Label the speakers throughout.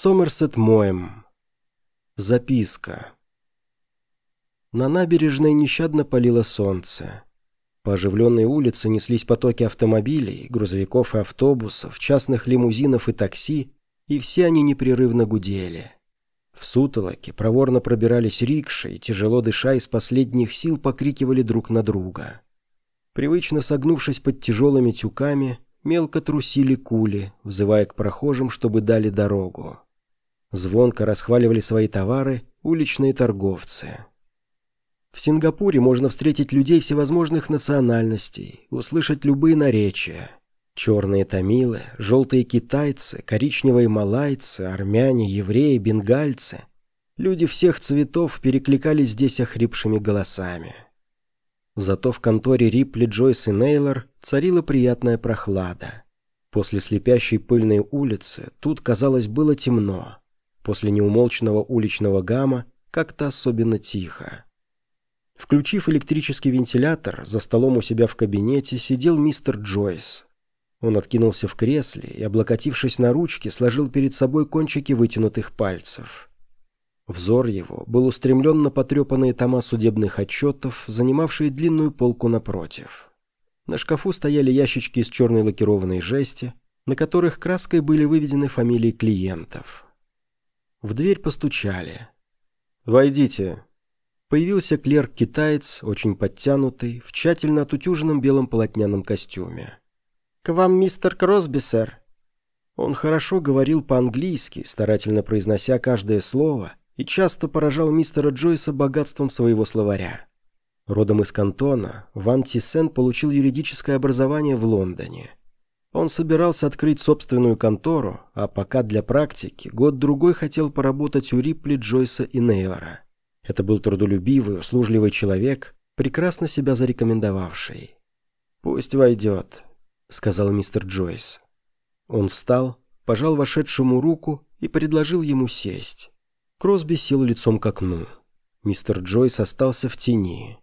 Speaker 1: Сомерсет Моем. Записка. На набережной нещадно палило солнце. По оживленной улице неслись потоки автомобилей, грузовиков и автобусов, частных лимузинов и такси, и все они непрерывно гудели. В сутолоке проворно пробирались рикши и, тяжело дыша, из последних сил покрикивали друг на друга. Привычно согнувшись под тяжелыми тюками, мелко трусили кули, взывая к прохожим, чтобы дали дорогу. Звонко расхваливали свои товары уличные торговцы. В Сингапуре можно встретить людей всевозможных национальностей, услышать любые наречия. Черные тамилы, желтые китайцы, коричневые малайцы, армяне, евреи, бенгальцы. Люди всех цветов перекликались здесь охрипшими голосами. Зато в конторе Рипли, Джойс и Нейлор царила приятная прохлада. После слепящей пыльной улицы тут, казалось, было темно. После неумолчного уличного гамма как-то особенно тихо. Включив электрический вентилятор, за столом у себя в кабинете сидел мистер Джойс. Он откинулся в кресле и, облокотившись на ручки, сложил перед собой кончики вытянутых пальцев. Взор его был устремлен на потрепанные тома судебных отчетов, занимавшие длинную полку напротив. На шкафу стояли ящички из черной лакированной жести, на которых краской были выведены фамилии клиентов. В дверь постучали. «Войдите». Появился клерк-китаец, очень подтянутый, в тщательно отутюженном белом полотняном костюме.
Speaker 2: «К вам мистер Кросби, сэр».
Speaker 1: Он хорошо говорил по-английски, старательно произнося каждое слово, и часто поражал мистера Джойса богатством своего словаря. Родом из Кантона, Ван Тиссен получил юридическое образование в Лондоне. Он собирался открыть собственную контору, а пока для практики год-другой хотел поработать у Рипли, Джойса и Нейлора. Это был трудолюбивый, услужливый человек, прекрасно себя зарекомендовавший. «Пусть войдет», — сказал мистер Джойс. Он встал, пожал вошедшему руку и предложил ему сесть. Кросби сел лицом к окну. Мистер Джойс остался в тени.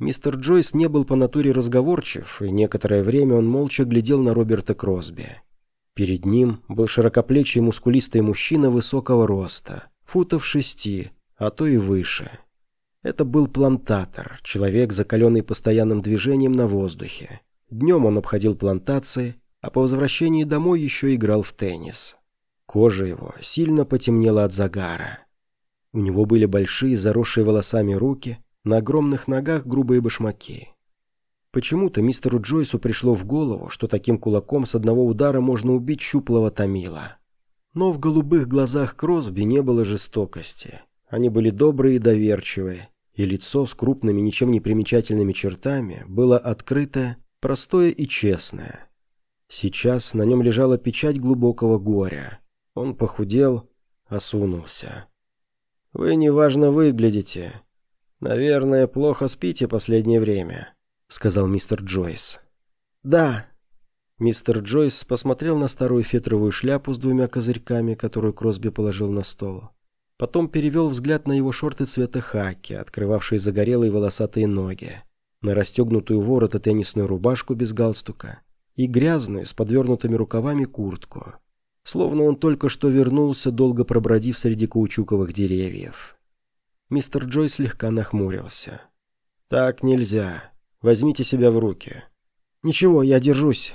Speaker 1: Мистер Джойс не был по натуре разговорчив, и некоторое время он молча глядел на Роберта Кросби. Перед ним был широкоплечий мускулистый мужчина высокого роста, футов шести, а то и выше. Это был плантатор, человек, закаленный постоянным движением на воздухе. Днем он обходил плантации, а по возвращении домой еще играл в теннис. Кожа его сильно потемнела от загара. У него были большие, заросшие волосами руки, на огромных ногах грубые башмаки. Почему-то мистеру Джойсу пришло в голову, что таким кулаком с одного удара можно убить щуплого Томила. Но в голубых глазах Кросби не было жестокости. Они были добрые и доверчивые, и лицо с крупными, ничем не примечательными чертами было открытое, простое и честное. Сейчас на нем лежала печать глубокого горя. Он похудел, осунулся. «Вы неважно выглядите. Наверное, плохо спите последнее время», — сказал мистер Джойс.
Speaker 2: «Да».
Speaker 1: Мистер Джойс посмотрел на старую фетровую шляпу с двумя козырьками, которую Кросби положил на стол. Потом перевел взгляд на его шорты цвета хаки, открывавшие загорелые волосатые ноги, на расстегнутую ворот и теннисную рубашку без галстука и грязную с подвернутыми рукавами куртку словно он только что вернулся, долго пробродив среди каучуковых деревьев. Мистер Джой слегка нахмурился. «Так нельзя. Возьмите себя в руки».
Speaker 2: «Ничего, я держусь».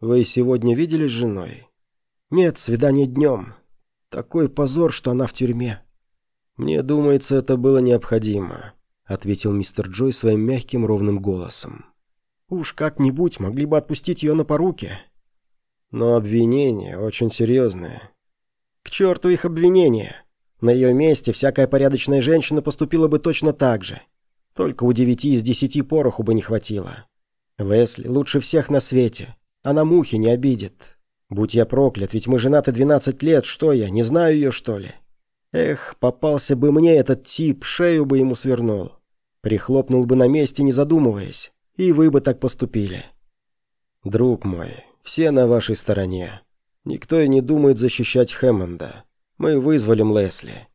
Speaker 1: «Вы сегодня виделись с женой?»
Speaker 2: «Нет, свидание днем. Такой позор, что она в тюрьме».
Speaker 1: «Мне думается, это было необходимо», — ответил мистер Джой своим мягким ровным голосом.
Speaker 2: «Уж как-нибудь могли бы отпустить ее на поруки».
Speaker 1: Но обвинение очень серьезное.
Speaker 2: К черту их обвинения. На ее месте всякая порядочная женщина поступила бы точно так же. Только у девяти из десяти пороху бы не хватило. Лесли лучше всех на свете. Она мухи не обидит. Будь я проклят, ведь мы женаты 12 лет, что я, не знаю ее, что ли? Эх, попался бы мне этот тип, шею бы ему свернул. Прихлопнул бы на месте, не задумываясь, и вы бы так поступили.
Speaker 1: Друг мой, все на вашей стороне. Никто и не думает защищать Хэммонда. Мы вызволим Лесли.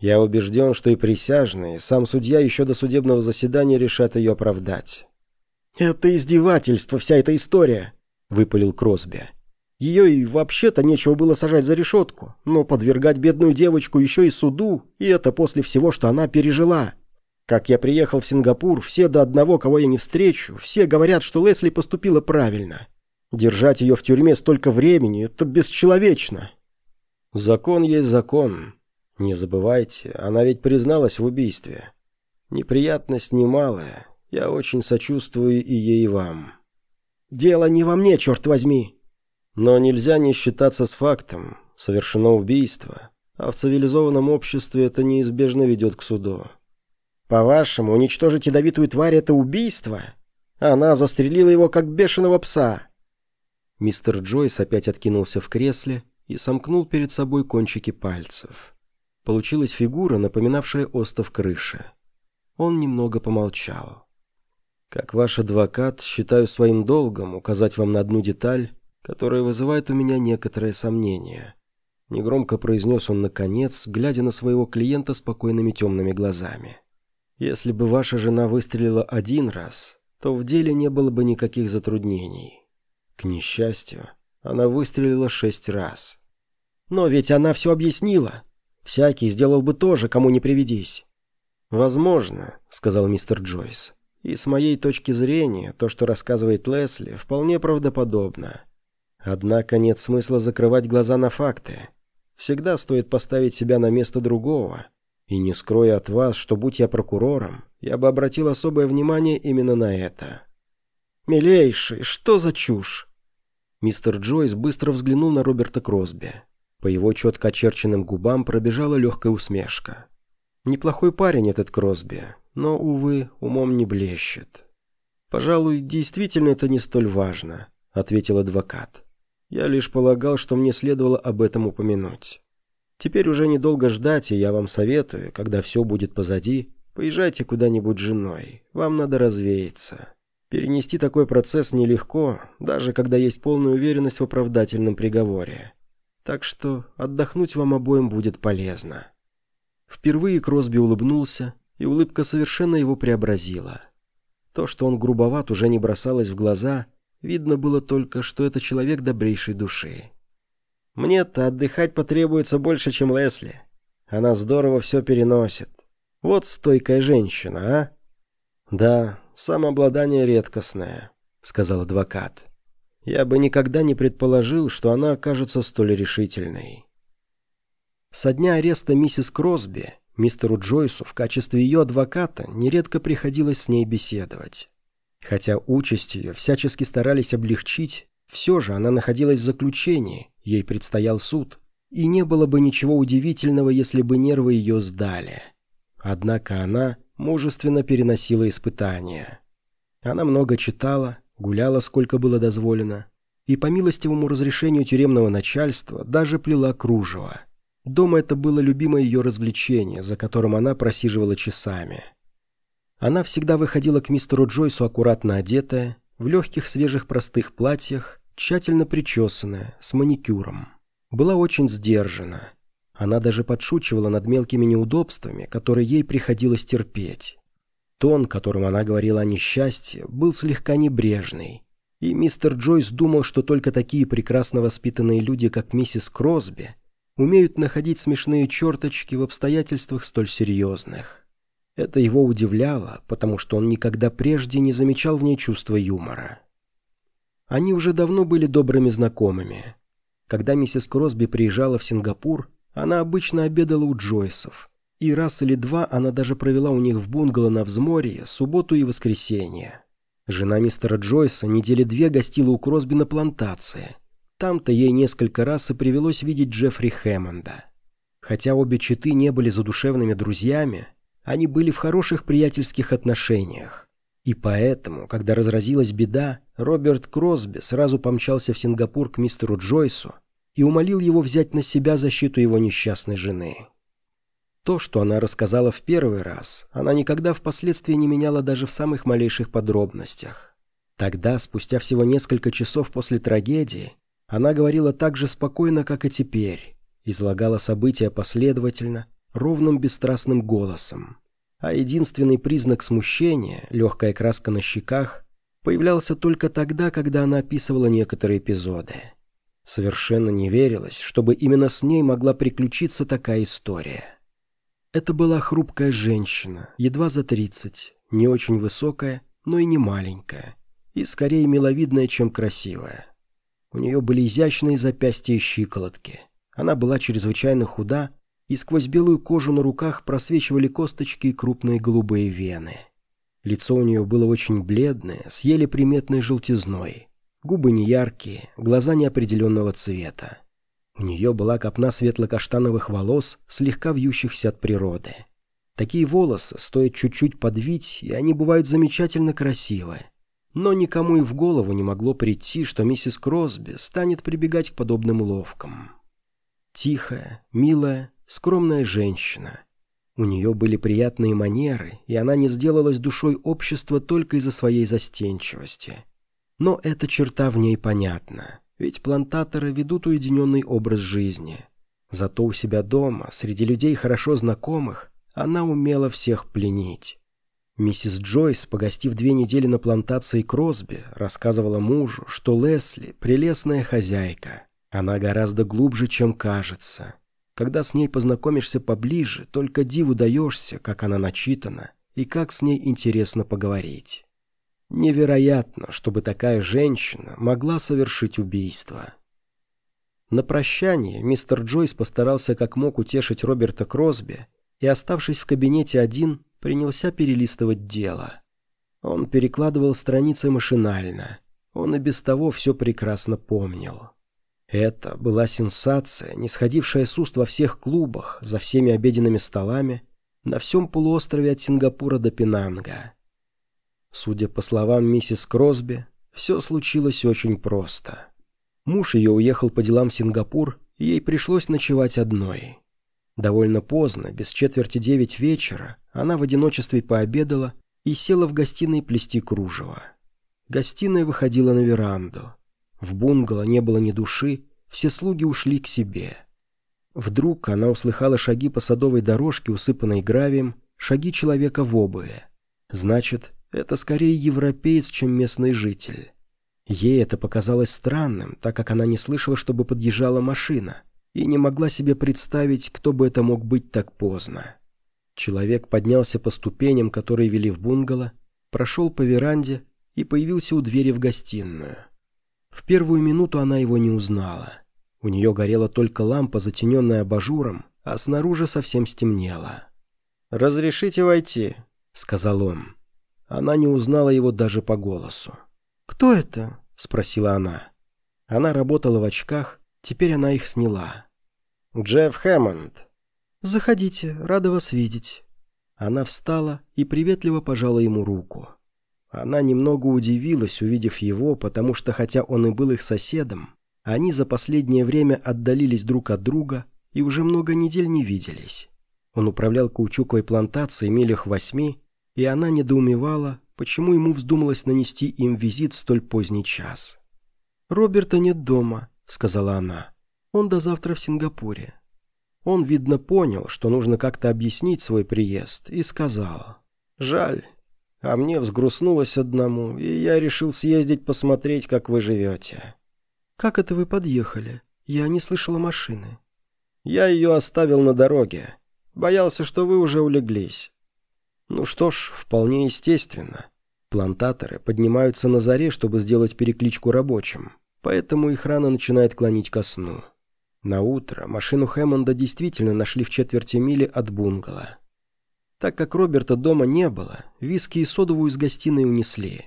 Speaker 1: Я убежден, что и присяжные, сам судья еще до судебного заседания решат ее оправдать».
Speaker 2: «Это издевательство, вся эта история», — выпалил Кросби. Ее и вообще-то нечего было сажать за решетку, но подвергать бедную девочку еще и суду, и это после всего, что она пережила. Как я приехал в Сингапур, все до одного, кого я не встречу, все говорят, что Лесли поступила правильно. Держать ее в тюрьме столько времени – это бесчеловечно.
Speaker 1: Закон есть закон. Не забывайте, она ведь призналась в убийстве. Неприятность немалая. Я очень сочувствую и ей, и вам.
Speaker 2: Дело не во мне, черт возьми.
Speaker 1: Но нельзя не считаться с фактом. Совершено убийство. А в цивилизованном обществе это неизбежно ведет к суду.
Speaker 2: По-вашему, уничтожить ядовитую тварь – это убийство? Она застрелила его, как бешеного пса.
Speaker 1: Мистер Джойс опять откинулся в кресле и сомкнул перед собой кончики пальцев. Получилась фигура, напоминавшая остов крыши. Он немного помолчал. «Как ваш адвокат, считаю своим долгом указать вам на одну деталь, которая вызывает у меня некоторое сомнение». Негромко произнес он наконец, глядя на своего клиента спокойными темными глазами. «Если бы ваша жена выстрелила один раз, то в деле не было бы никаких затруднений. К несчастью, она выстрелила шесть раз.
Speaker 2: «Но ведь она все объяснила. Всякий сделал бы то же, кому не приведись».
Speaker 1: «Возможно», — сказал мистер Джойс. «И с моей точки зрения, то, что рассказывает Лесли, вполне правдоподобно. Однако нет смысла закрывать глаза на факты. Всегда стоит поставить себя на место другого. И не скрою от вас, что, будь я прокурором, я бы обратил особое внимание именно на это».
Speaker 2: «Милейший, что за чушь?»
Speaker 1: Мистер Джойс быстро взглянул на Роберта Кросби. По его четко очерченным губам пробежала легкая усмешка. Неплохой парень этот Кросби, но, увы, умом не блещет. «Пожалуй, действительно это не столь важно», — ответил адвокат. «Я лишь полагал, что мне следовало об этом упомянуть. Теперь уже недолго ждать, и я вам советую, когда все будет позади, поезжайте куда-нибудь с женой, вам надо развеяться». Перенести такой процесс нелегко, даже когда есть полная уверенность в оправдательном приговоре. Так что отдохнуть вам обоим будет полезно. Впервые Кросби улыбнулся, и улыбка совершенно его преобразила. То, что он грубоват, уже не бросалось в глаза, видно было только, что это человек добрейшей души. «Мне-то отдыхать потребуется больше, чем Лесли. Она здорово все переносит. Вот стойкая женщина, а?» «Да, самообладание редкостное», — сказал адвокат. «Я бы никогда не предположил, что она окажется столь решительной». Со дня ареста миссис Кросби мистеру Джойсу в качестве ее адвоката нередко приходилось с ней беседовать. Хотя участь ее всячески старались облегчить, все же она находилась в заключении, ей предстоял суд, и не было бы ничего удивительного, если бы нервы ее сдали. Однако она мужественно переносила испытания. Она много читала, гуляла сколько было дозволено, и по милостивому разрешению тюремного начальства даже плела кружево. Дома это было любимое ее развлечение, за которым она просиживала часами. Она всегда выходила к мистеру Джойсу аккуратно одетая, в легких свежих простых платьях, тщательно причесанная, с маникюром. Была очень сдержана, она даже подшучивала над мелкими неудобствами, которые ей приходилось терпеть. Тон, которым она говорила о несчастье, был слегка небрежный. И мистер Джойс думал, что только такие прекрасно воспитанные люди, как миссис Кросби, умеют находить смешные черточки в обстоятельствах столь серьезных. Это его удивляло, потому что он никогда прежде не замечал в ней чувства юмора. Они уже давно были добрыми знакомыми. Когда миссис Кросби приезжала в Сингапур, она обычно обедала у Джойсов, и раз или два она даже провела у них в бунгало на взморье субботу и воскресенье. Жена мистера Джойса недели две гостила у Кросби на плантации. Там-то ей несколько раз и привелось видеть Джеффри Хэммонда. Хотя обе четы не были задушевными друзьями, они были в хороших приятельских отношениях. И поэтому, когда разразилась беда, Роберт Кросби сразу помчался в Сингапур к мистеру Джойсу и умолил его взять на себя защиту его несчастной жены. То, что она рассказала в первый раз, она никогда впоследствии не меняла даже в самых малейших подробностях. Тогда, спустя всего несколько часов после трагедии, она говорила так же спокойно, как и теперь, излагала события последовательно, ровным бесстрастным голосом. А единственный признак смущения, легкая краска на щеках, появлялся только тогда, когда она описывала некоторые эпизоды. Совершенно не верилось, чтобы именно с ней могла приключиться такая история. Это была хрупкая женщина, едва за тридцать, не очень высокая, но и не маленькая, и скорее миловидная, чем красивая. У нее были изящные запястья и щиколотки. Она была чрезвычайно худа, и сквозь белую кожу на руках просвечивали косточки и крупные голубые вены. Лицо у нее было очень бледное, с еле приметной желтизной. Губы неяркие, глаза неопределенного цвета. У нее была копна светло-каштановых волос, слегка вьющихся от природы. Такие волосы стоит чуть-чуть подвить, и они бывают замечательно красивые. Но никому и в голову не могло прийти, что миссис Кросби станет прибегать к подобным уловкам. Тихая, милая, скромная женщина. У нее были приятные манеры, и она не сделалась душой общества только из-за своей застенчивости. Но эта черта в ней понятна, ведь плантаторы ведут уединенный образ жизни. Зато у себя дома, среди людей хорошо знакомых, она умела всех пленить. Миссис Джойс, погостив две недели на плантации Кросби, рассказывала мужу, что Лесли – прелестная хозяйка. Она гораздо глубже, чем кажется. Когда с ней познакомишься поближе, только диву даешься, как она начитана, и как с ней интересно поговорить. Невероятно, чтобы такая женщина могла совершить убийство. На прощание мистер Джойс постарался как мог утешить Роберта Кросби и, оставшись в кабинете один, принялся перелистывать дело. Он перекладывал страницы машинально. Он и без того все прекрасно помнил. Это была сенсация, не сходившая с уст во всех клубах, за всеми обеденными столами, на всем полуострове от Сингапура до Пенанга. Судя по словам миссис Кросби, все случилось очень просто. Муж ее уехал по делам в Сингапур, и ей пришлось ночевать одной. Довольно поздно, без четверти девять вечера, она в одиночестве пообедала и села в гостиной плести кружево. Гостиная выходила на веранду. В бунгало не было ни души, все слуги ушли к себе. Вдруг она услыхала шаги по садовой дорожке, усыпанной гравием, шаги человека в обуви. Значит, это скорее европеец, чем местный житель. Ей это показалось странным, так как она не слышала, чтобы подъезжала машина, и не могла себе представить, кто бы это мог быть так поздно. Человек поднялся по ступеням, которые вели в бунгало, прошел по веранде и появился у двери в гостиную. В первую минуту она его не узнала. У нее горела только лампа, затененная абажуром, а снаружи совсем стемнело.
Speaker 2: «Разрешите войти», — сказал он. Она не узнала его даже по голосу.
Speaker 1: «Кто это?»
Speaker 2: — спросила она. Она работала в очках, теперь она их сняла. «Джефф Хэммонд».
Speaker 1: «Заходите, рада вас видеть».
Speaker 2: Она встала и приветливо пожала ему руку. Она немного удивилась, увидев его, потому что, хотя он и был их соседом, они за последнее время отдалились друг от друга и уже много недель не виделись. Он управлял каучуковой плантацией милях восьми, и она недоумевала, почему ему вздумалось нанести им визит в столь поздний час.
Speaker 1: «Роберта нет дома», — сказала она. «Он до завтра в Сингапуре».
Speaker 2: Он, видно, понял, что нужно как-то объяснить свой приезд, и сказал. «Жаль. А мне взгрустнулось одному, и я решил съездить посмотреть, как вы живете».
Speaker 1: «Как это вы подъехали? Я не слышала машины».
Speaker 2: «Я ее оставил на дороге. Боялся, что вы уже улеглись. Ну что ж, вполне естественно. Плантаторы поднимаются на заре, чтобы сделать перекличку рабочим, поэтому их рано начинает клонить ко сну. На утро машину Хэммонда действительно нашли в четверти мили от бунгало. Так как Роберта дома не было, виски и содовую из гостиной унесли.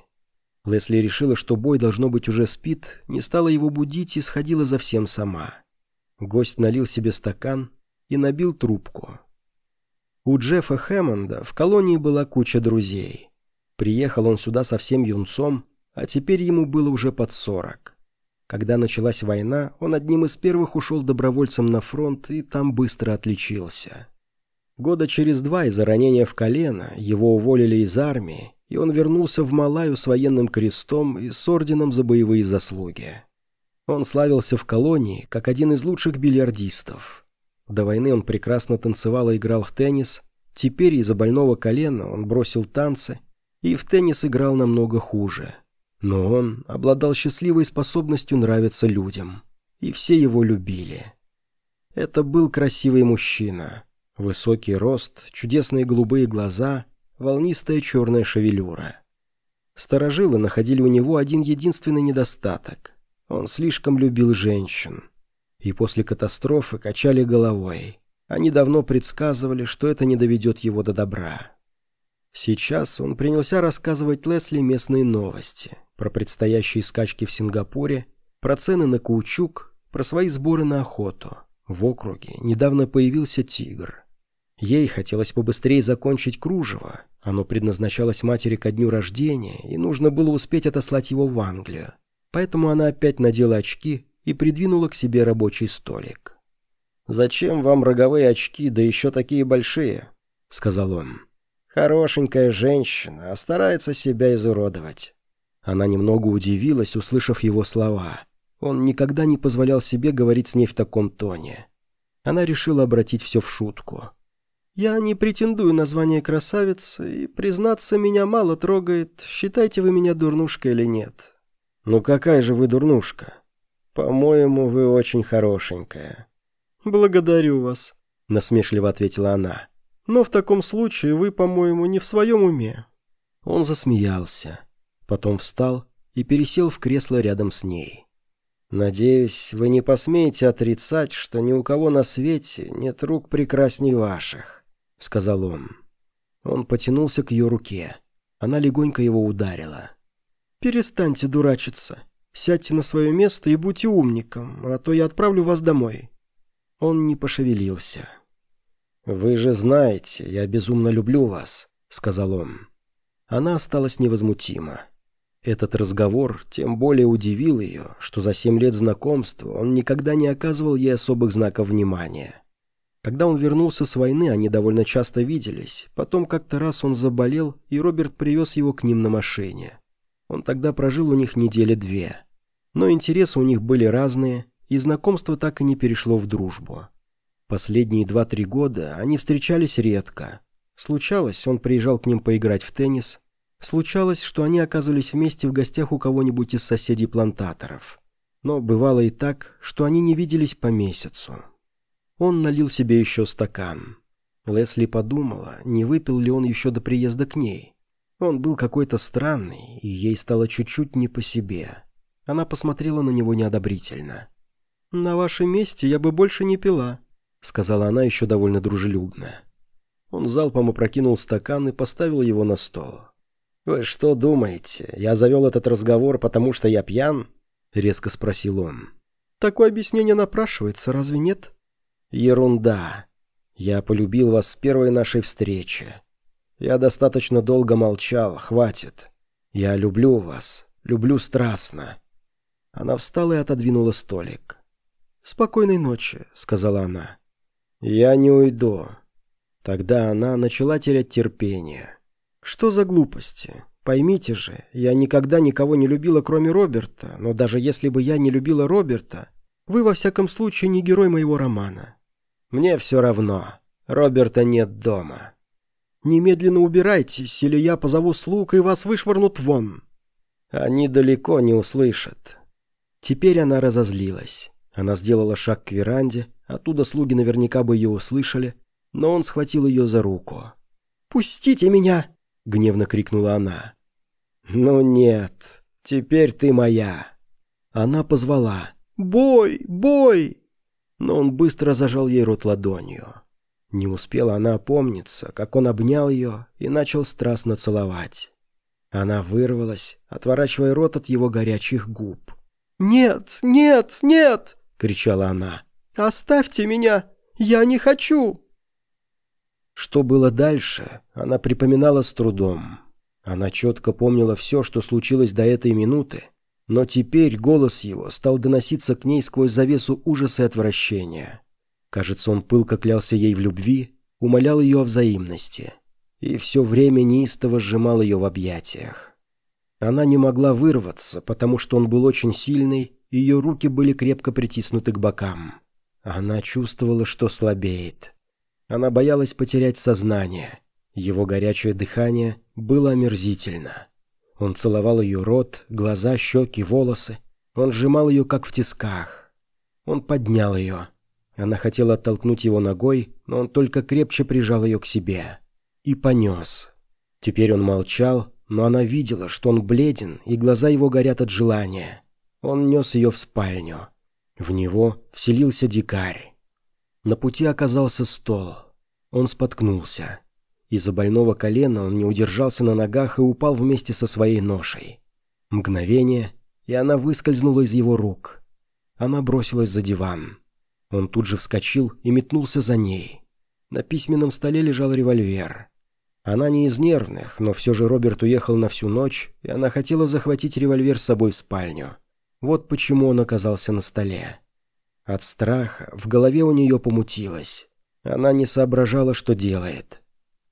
Speaker 2: Лесли решила, что бой, должно быть, уже спит, не стала его будить и сходила за всем сама. Гость налил себе стакан и набил трубку. У Джеффа Хэммонда в колонии была куча друзей. Приехал он сюда совсем юнцом, а теперь ему было уже под сорок. Когда началась война, он одним из первых ушел добровольцем на фронт и там быстро отличился. Года через два из-за ранения в колено его уволили из армии, и он вернулся в Малаю с военным крестом и с орденом за боевые заслуги. Он славился в колонии как один из лучших бильярдистов. До войны он прекрасно танцевал и играл в теннис. Теперь из-за больного колена он бросил танцы и в теннис играл намного хуже. Но он обладал счастливой способностью нравиться людям.
Speaker 1: и все его любили. Это был красивый мужчина. Высокий рост, чудесные голубые глаза, волнистая черная шевелюра. Старожилы находили у него один единственный недостаток. Он слишком любил женщин. И после катастрофы качали головой. Они давно предсказывали, что это не доведет его до добра. Сейчас он принялся рассказывать Лесли местные новости про предстоящие скачки в Сингапуре, про цены на каучук, про свои сборы на охоту. В округе недавно появился тигр. Ей хотелось побыстрее закончить кружево. Оно предназначалось матери ко дню рождения, и нужно было успеть отослать его в Англию. Поэтому она опять надела очки и придвинула к себе рабочий столик. «Зачем вам роговые очки, да еще такие большие?» — сказал он. «Хорошенькая женщина, а старается себя изуродовать». Она немного удивилась, услышав его слова. Он никогда не позволял себе говорить с ней в таком тоне. Она решила обратить все в шутку. «Я не претендую на звание красавицы, и, признаться, меня мало трогает, считаете вы меня дурнушкой или нет». «Ну какая же вы дурнушка? По-моему, вы очень хорошенькая».
Speaker 2: «Благодарю вас», —
Speaker 1: насмешливо ответила она.
Speaker 2: «Но в таком случае вы, по-моему, не в своем уме».
Speaker 1: Он засмеялся, потом встал и пересел в кресло рядом с ней. «Надеюсь, вы не посмеете отрицать, что ни у кого на свете нет рук прекрасней ваших», — сказал он. Он потянулся к ее руке. Она легонько его ударила.
Speaker 2: «Перестаньте дурачиться. Сядьте на свое место и будьте умником, а то я отправлю вас домой».
Speaker 1: Он не пошевелился. «Вы же знаете, я безумно люблю вас», — сказал он. Она осталась невозмутима. Этот разговор тем более удивил ее, что за семь лет знакомства он никогда не оказывал ей особых знаков внимания. Когда он вернулся с войны, они довольно часто виделись. Потом как-то раз он заболел, и Роберт привез его к ним на машине. Он тогда прожил у них недели две. Но интересы у них были разные, и знакомство так и не перешло в дружбу. Последние два-три года они встречались редко. Случалось, он приезжал к ним поиграть в теннис, Случалось, что они оказывались вместе в гостях у кого-нибудь из соседей-плантаторов. Но бывало и так, что они не виделись по месяцу. Он налил себе еще стакан. Лесли подумала, не выпил ли он еще до приезда к ней. Он был какой-то странный, и ей стало чуть-чуть не по себе. Она посмотрела на него неодобрительно.
Speaker 2: «На вашем месте я бы больше не пила», — сказала она еще довольно дружелюбно.
Speaker 1: Он залпом опрокинул стакан и поставил его на стол. «Вы что думаете, я завел этот разговор, потому что я пьян?» — резко спросил он.
Speaker 2: «Такое объяснение напрашивается, разве нет?»
Speaker 1: «Ерунда. Я полюбил вас с первой нашей встречи. Я достаточно долго молчал, хватит. Я люблю вас, люблю страстно». Она встала и отодвинула столик.
Speaker 2: «Спокойной ночи», — сказала она.
Speaker 1: «Я не уйду». Тогда она начала терять терпение.
Speaker 2: Что за глупости? Поймите же, я никогда никого не любила, кроме Роберта, но даже если бы я не любила Роберта, вы во всяком случае не герой моего романа.
Speaker 1: Мне все равно. Роберта нет дома.
Speaker 2: Немедленно убирайтесь, или я позову слуг, и вас вышвырнут вон.
Speaker 1: Они далеко не услышат. Теперь она разозлилась. Она сделала шаг к веранде, оттуда слуги наверняка бы ее услышали, но он схватил ее за руку.
Speaker 2: «Пустите меня!»
Speaker 1: — гневно крикнула она. «Ну нет, теперь ты моя». Она позвала.
Speaker 2: «Бой! Бой!»
Speaker 1: Но он быстро зажал ей рот ладонью. Не успела она опомниться, как он обнял ее и начал страстно целовать. Она вырвалась, отворачивая рот от его горячих губ.
Speaker 2: «Нет, нет, нет!»
Speaker 1: — кричала она.
Speaker 2: «Оставьте меня! Я не хочу!»
Speaker 1: Что было дальше, она припоминала с трудом. Она четко помнила все, что случилось до этой минуты, но теперь голос его стал доноситься к ней сквозь завесу ужаса и отвращения. Кажется, он пылко клялся ей в любви, умолял ее о взаимности и все время неистово сжимал ее в объятиях. Она не могла вырваться, потому что он был очень сильный, и ее руки были крепко притиснуты к бокам. Она чувствовала, что слабеет. Она боялась потерять сознание. Его горячее дыхание было омерзительно. Он целовал ее рот, глаза, щеки, волосы. Он сжимал ее, как в тисках. Он поднял ее. Она хотела оттолкнуть его ногой, но он только крепче прижал ее к себе. И понес. Теперь он молчал, но она видела, что он бледен, и глаза его горят от желания. Он нес ее в спальню. В него вселился дикарь. На пути оказался стол. Он споткнулся. Из-за больного колена он не удержался на ногах и упал вместе со своей ношей. Мгновение, и она выскользнула из его рук. Она бросилась за диван. Он тут же вскочил и метнулся за ней. На письменном столе лежал револьвер. Она не из нервных, но все же Роберт уехал на всю ночь, и она хотела захватить револьвер с собой в спальню. Вот почему он оказался на столе. От страха в голове у нее помутилось. Она не соображала, что делает.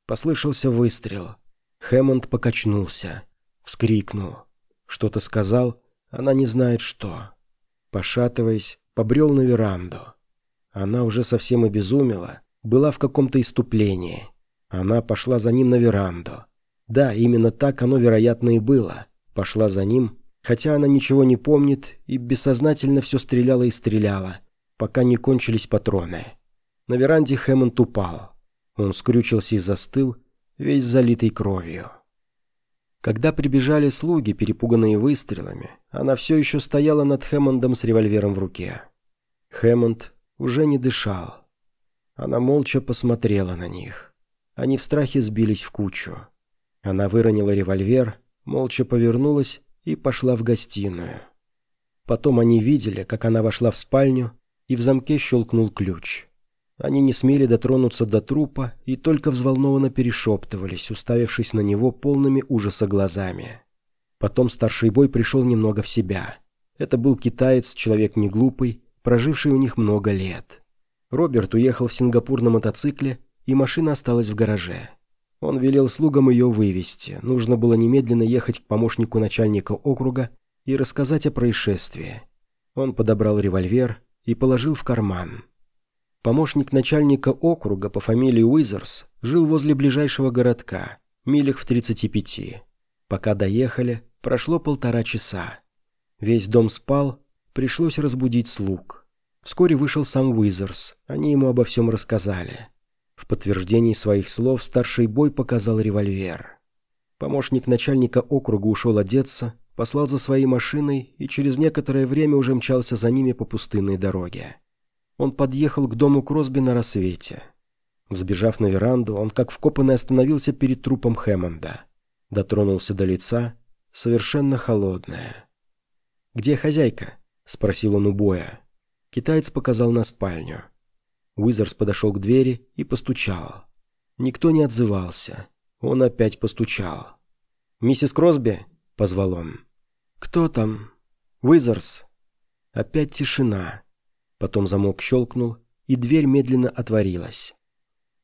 Speaker 1: Послышался выстрел. Хэммонд покачнулся. Вскрикнул. Что-то сказал, она не знает что. Пошатываясь, побрел на веранду. Она уже совсем обезумела, была в каком-то иступлении. Она пошла за ним на веранду. Да, именно так оно, вероятно, и было. Пошла за ним, хотя она ничего не помнит и бессознательно все стреляла и стреляла, пока не кончились патроны. На веранде Хэммонд упал. Он скрючился и застыл, весь залитый кровью. Когда прибежали слуги, перепуганные выстрелами, она все еще стояла над Хэммондом с револьвером в руке. Хэммонд уже не дышал. Она молча посмотрела на них. Они в страхе сбились в кучу. Она выронила револьвер, молча повернулась и пошла в гостиную. Потом они видели, как она вошла в спальню, и в замке щелкнул ключ. Они не смели дотронуться до трупа и только взволнованно перешептывались, уставившись на него полными ужаса глазами. Потом старший бой пришел немного в себя. Это был китаец, человек не глупый, проживший у них много лет. Роберт уехал в Сингапур на мотоцикле, и машина осталась в гараже. Он велел слугам ее вывести, нужно было немедленно ехать к помощнику начальника округа и рассказать о происшествии. Он подобрал револьвер и положил в карман. Помощник начальника округа по фамилии Уизерс жил возле ближайшего городка, милях в 35. Пока доехали, прошло полтора часа. Весь дом спал, пришлось разбудить слуг. Вскоре вышел сам Уизерс, они ему обо всем рассказали. В подтверждении своих слов старший бой показал револьвер. Помощник начальника округа ушел одеться, послал за своей машиной и через некоторое время уже мчался за ними по пустынной дороге. Он подъехал к дому Кросби на рассвете. Взбежав на веранду, он как вкопанный остановился перед трупом Хэммонда. Дотронулся до лица, совершенно холодное. «Где хозяйка?» – спросил он у боя. Китаец показал на спальню. Уизерс подошел к двери и постучал. Никто не отзывался. Он опять постучал. «Миссис Кросби?» – позвал он. «Кто там?» «Уизерс». Опять тишина. Потом замок щелкнул, и дверь медленно отворилась.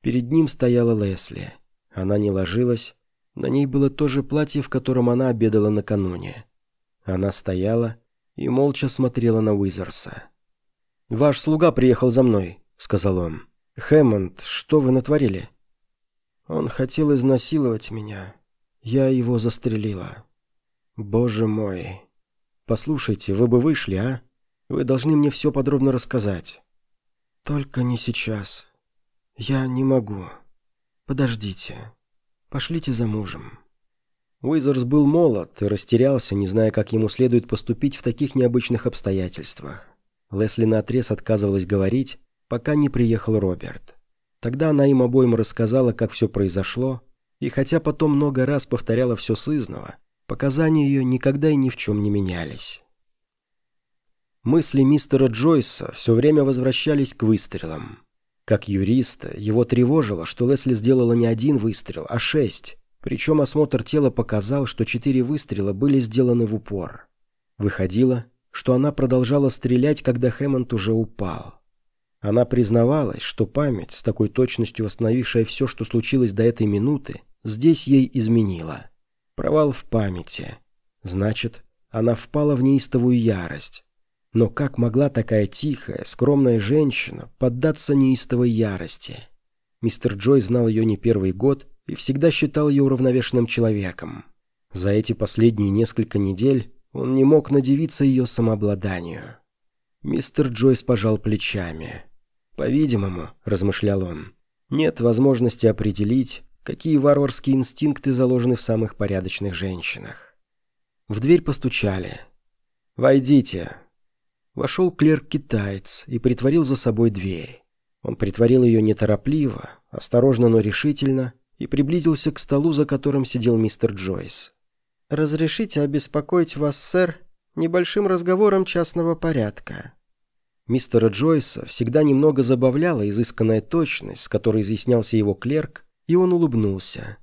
Speaker 1: Перед ним стояла Лесли. Она не ложилась. На ней было то же платье, в котором она обедала накануне. Она стояла и молча смотрела на Уизерса. «Ваш слуга приехал за мной», — сказал он. «Хэммонд, что вы натворили?» «Он хотел изнасиловать меня. Я его застрелила». «Боже мой! Послушайте, вы бы вышли, а?» Вы должны мне все подробно рассказать». «Только не сейчас. Я не могу. Подождите. Пошлите за мужем». Уизерс был молод и растерялся, не зная, как ему следует поступить в таких необычных обстоятельствах. Лесли наотрез отказывалась говорить, пока не приехал Роберт. Тогда она им обоим рассказала, как все произошло, и хотя потом много раз повторяла все сызново, показания ее никогда и ни в чем не менялись. Мысли мистера Джойса все время возвращались к выстрелам. Как юриста, его тревожило, что Лесли сделала не один выстрел, а шесть, причем осмотр тела показал, что четыре выстрела были сделаны в упор. Выходило, что она продолжала стрелять, когда Хэммонд уже упал. Она признавалась, что память, с такой точностью восстановившая все, что случилось до этой минуты, здесь ей изменила. Провал в памяти. Значит, она впала в неистовую ярость. Но как могла такая тихая, скромная женщина поддаться неистовой ярости? Мистер Джой знал ее не первый год и всегда считал ее уравновешенным человеком. За эти последние несколько недель он не мог надевиться ее самообладанию. Мистер Джойс пожал плечами. «По-видимому», — размышлял он, — «нет возможности определить, какие варварские инстинкты заложены в самых порядочных женщинах». В дверь постучали. «Войдите». Вошел клерк-китаец и притворил за собой дверь. Он притворил ее неторопливо, осторожно, но решительно, и приблизился к столу, за которым сидел мистер Джойс. «Разрешите обеспокоить вас, сэр, небольшим разговором частного порядка». Мистера Джойса всегда немного забавляла изысканная точность, с которой изъяснялся его клерк, и он улыбнулся.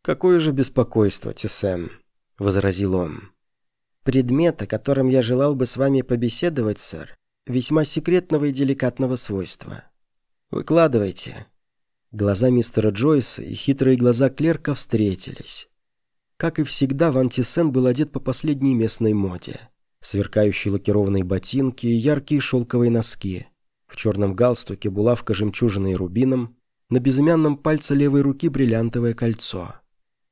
Speaker 1: «Какое же беспокойство, Тесен», — возразил он. «Предмет, о котором я желал бы с вами побеседовать, сэр, весьма секретного и деликатного свойства. Выкладывайте». Глаза мистера Джойса и хитрые глаза клерка встретились. Как и всегда, Ван Тисен был одет по последней местной моде. Сверкающие лакированные ботинки и яркие шелковые носки. В черном галстуке булавка жемчужиной рубином, на безымянном пальце левой руки бриллиантовое кольцо.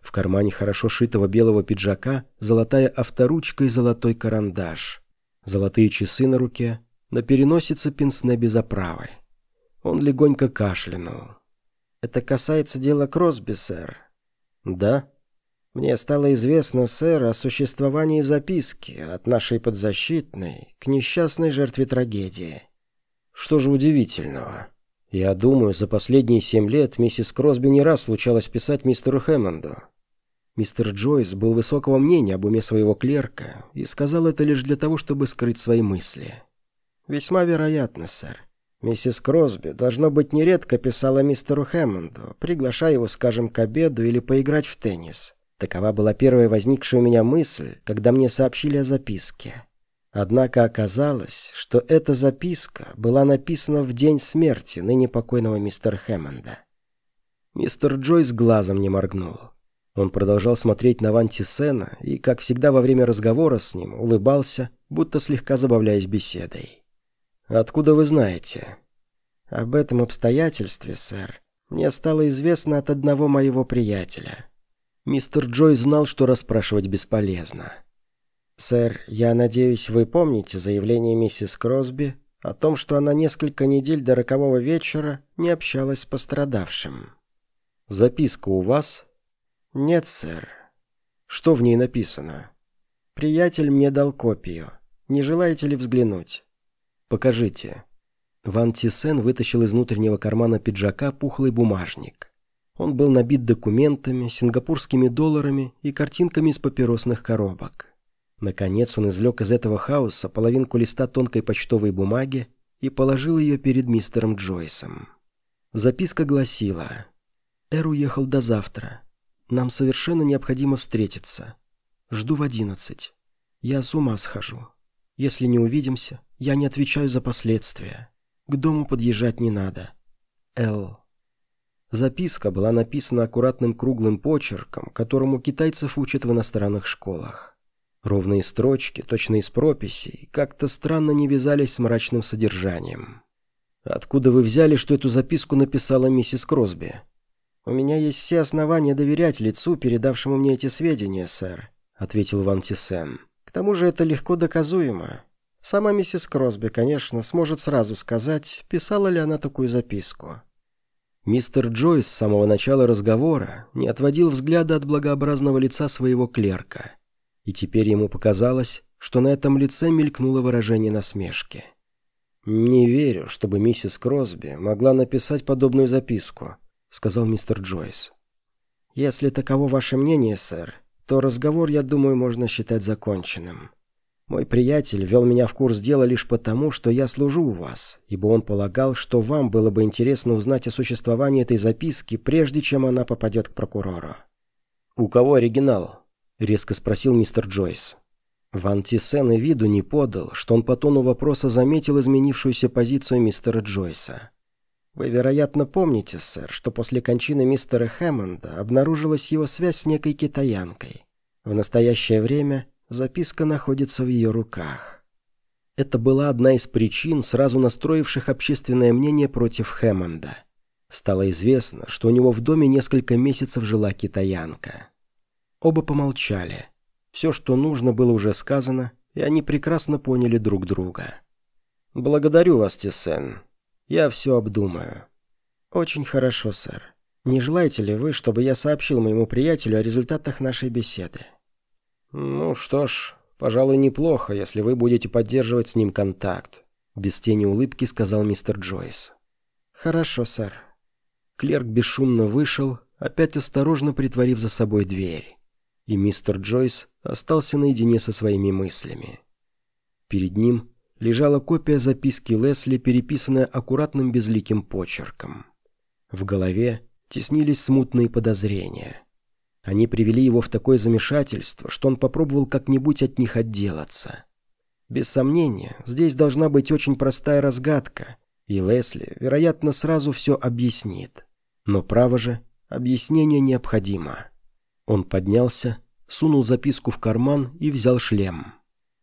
Speaker 1: В кармане хорошо шитого белого пиджака золотая авторучка и золотой карандаш. Золотые часы на руке, на переносице пенсне без оправы. Он легонько кашлянул. «Это касается дела Кросби, сэр». «Да?» Мне стало известно, сэр, о существовании записки от нашей подзащитной к несчастной жертве трагедии. Что же удивительного? Я думаю, за последние семь лет миссис Кросби не раз случалось писать мистеру Хэммонду. Мистер Джойс был высокого мнения об уме своего клерка и сказал это лишь для того, чтобы скрыть свои мысли. «Весьма вероятно, сэр. Миссис Кросби, должно быть, нередко писала мистеру Хэммонду, приглашая его, скажем, к обеду или поиграть в теннис. Такова была первая возникшая у меня мысль, когда мне сообщили о записке. Однако оказалось, что эта записка была написана в день смерти ныне покойного мистера Хэммонда. Мистер Джойс глазом не моргнул. Он продолжал смотреть на Ванти Сена и, как всегда во время разговора с ним, улыбался, будто слегка забавляясь беседой. «Откуда вы знаете?» «Об этом обстоятельстве, сэр, мне стало известно от одного моего приятеля». Мистер Джой знал, что расспрашивать бесполезно. «Сэр, я надеюсь, вы помните заявление миссис Кросби о том, что она несколько недель до рокового вечера не общалась с пострадавшим?» «Записка у вас?» «Нет, сэр». «Что в ней написано?» «Приятель мне дал копию. Не желаете ли взглянуть?» «Покажите». Ван Тисен вытащил из внутреннего кармана пиджака пухлый бумажник. Он был набит документами, сингапурскими долларами и картинками из папиросных коробок. Наконец он извлек из этого хаоса половинку листа тонкой почтовой бумаги и положил ее перед мистером Джойсом. Записка гласила «Эр уехал до завтра. Нам совершенно необходимо встретиться. Жду в одиннадцать. Я с ума схожу. Если не увидимся, я не отвечаю за последствия. К дому подъезжать не надо. Л. Записка была написана аккуратным круглым почерком, которому китайцев учат в иностранных школах. Ровные строчки, точно из прописей, как-то странно не вязались с мрачным содержанием. «Откуда вы взяли, что эту записку написала миссис Кросби?» «У меня есть все основания доверять лицу, передавшему мне эти сведения, сэр», — ответил Ван Тисен. «К тому же это легко доказуемо. Сама миссис Кросби, конечно, сможет сразу сказать, писала ли она такую записку. Мистер Джойс с самого начала разговора не отводил взгляда от благообразного лица своего клерка. И теперь ему показалось, что на этом лице мелькнуло выражение насмешки. «Не верю, чтобы миссис Кросби могла написать подобную записку», — сказал мистер Джойс. «Если таково ваше мнение, сэр, то разговор, я думаю, можно считать законченным. Мой приятель вел меня в курс дела лишь потому, что я служу у вас, ибо он полагал, что вам было бы интересно узнать о существовании этой записки, прежде чем она попадет к прокурору». «У кого оригинал?» — резко спросил мистер Джойс. Ван Тисен и виду не подал, что он по тону вопроса заметил изменившуюся позицию мистера Джойса. «Вы, вероятно, помните, сэр, что после кончины мистера Хэммонда обнаружилась его связь с некой китаянкой. В настоящее время Записка находится в ее руках. Это была одна из причин, сразу настроивших общественное мнение против Хэммонда. Стало известно, что у него в доме несколько месяцев жила китаянка. Оба помолчали. Все, что нужно, было уже сказано, и они прекрасно поняли друг друга.
Speaker 2: «Благодарю вас, Тисен. Я все обдумаю».
Speaker 1: «Очень хорошо, сэр. Не желаете ли вы, чтобы я сообщил моему приятелю о результатах нашей беседы?»
Speaker 2: «Ну что ж, пожалуй, неплохо, если вы будете поддерживать с ним контакт», без тени улыбки сказал мистер Джойс.
Speaker 1: «Хорошо, сэр».
Speaker 2: Клерк бесшумно вышел, опять осторожно притворив за собой дверь. И мистер Джойс остался наедине со своими мыслями. Перед ним лежала копия записки Лесли, переписанная аккуратным безликим почерком. В голове теснились смутные подозрения. Они привели его в такое замешательство, что он попробовал как-нибудь от них отделаться. Без сомнения, здесь должна быть очень простая разгадка, и Лесли, вероятно, сразу все объяснит. Но право же, объяснение необходимо. Он поднялся, сунул записку в карман и взял шлем.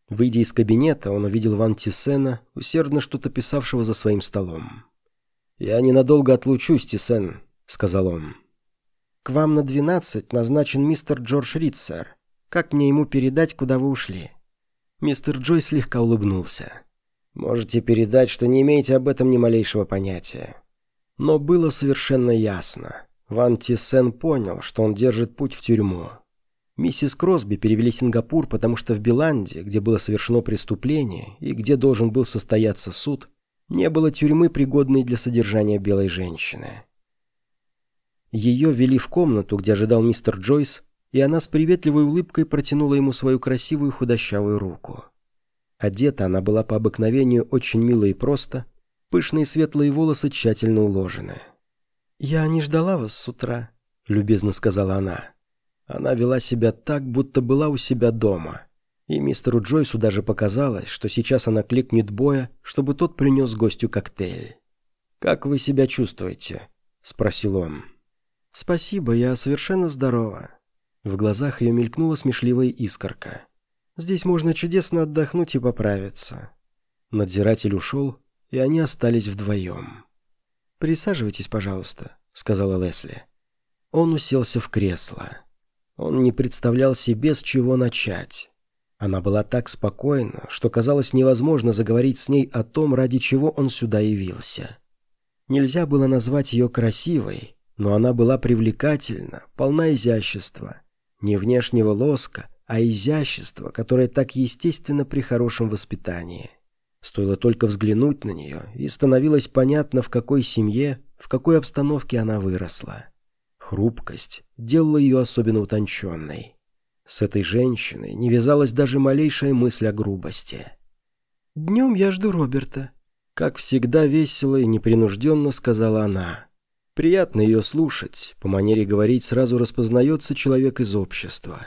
Speaker 2: Выйдя из кабинета, он увидел Ван Тисена, усердно что-то писавшего за своим столом. «Я ненадолго отлучусь, Тисен», — сказал он.
Speaker 1: «К вам на двенадцать назначен мистер Джордж Рид, сэр. Как мне ему передать, куда вы ушли?»
Speaker 2: Мистер Джой слегка улыбнулся. «Можете передать, что не имеете об этом ни малейшего понятия». Но было совершенно ясно. Ван Тисен понял, что он держит путь в тюрьму. Миссис Кросби перевели Сингапур, потому что в Биланде, где было совершено преступление и где должен был состояться суд, не было тюрьмы, пригодной для содержания белой женщины. Ее вели в комнату, где ожидал мистер Джойс, и она с приветливой улыбкой протянула ему свою красивую худощавую руку. Одета она была по обыкновению очень мило и просто, пышные светлые волосы тщательно уложены.
Speaker 1: «Я не ждала вас с утра», — любезно сказала она.
Speaker 2: Она вела себя так, будто была у себя дома. И мистеру Джойсу даже показалось, что сейчас она кликнет Боя, чтобы тот принес гостю коктейль. «Как вы себя чувствуете?» — спросил он.
Speaker 1: «Спасибо, я совершенно здорова. В глазах ее мелькнула смешливая искорка. «Здесь можно чудесно отдохнуть и поправиться».
Speaker 2: Надзиратель ушел, и они остались вдвоем.
Speaker 1: «Присаживайтесь, пожалуйста», — сказала Лесли.
Speaker 2: Он уселся в кресло. Он не представлял себе, с чего начать. Она была так спокойна, что казалось невозможно заговорить с ней о том, ради чего он сюда явился. Нельзя было назвать ее красивой, но она была привлекательна, полна изящества. Не внешнего лоска, а изящества, которое так естественно при хорошем воспитании. Стоило только взглянуть на нее, и становилось понятно, в какой семье, в какой обстановке она выросла. Хрупкость делала ее особенно утонченной. С этой женщиной не вязалась даже малейшая мысль о грубости.
Speaker 1: «Днем я жду Роберта», —
Speaker 2: как всегда весело и непринужденно сказала она. Приятно ее слушать, по манере говорить сразу распознается человек из общества.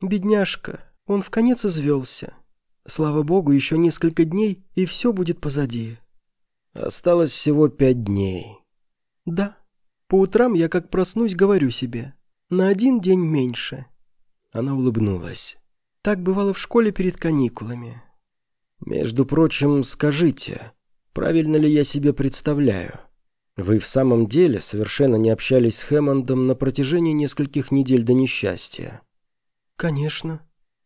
Speaker 1: «Бедняжка, он в конец извелся. Слава богу, еще несколько дней, и все будет позади».
Speaker 2: «Осталось всего пять дней».
Speaker 1: «Да. По утрам я как проснусь, говорю себе. На один день меньше».
Speaker 2: Она улыбнулась.
Speaker 1: «Так бывало в школе перед каникулами».
Speaker 2: «Между прочим, скажите, правильно ли я себе представляю?» Вы в самом деле совершенно не общались с Хэммондом на протяжении нескольких недель до несчастья?
Speaker 1: Конечно.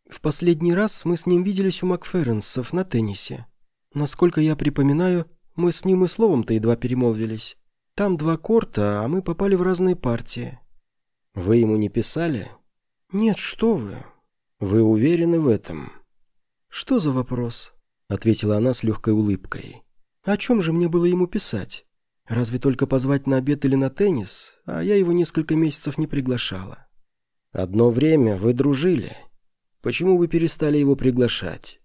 Speaker 1: В последний раз мы с ним виделись у Макферренсов на теннисе. Насколько я припоминаю, мы с ним и словом-то едва перемолвились. Там два корта, а мы попали в разные партии.
Speaker 2: Вы ему не писали?
Speaker 1: Нет, что вы.
Speaker 2: Вы уверены в этом?
Speaker 1: Что за вопрос?
Speaker 2: Ответила она с легкой улыбкой.
Speaker 1: О чем же мне было ему писать? Разве только позвать на обед или на теннис, а я его несколько месяцев не приглашала.
Speaker 2: Одно время вы дружили. Почему вы перестали его приглашать?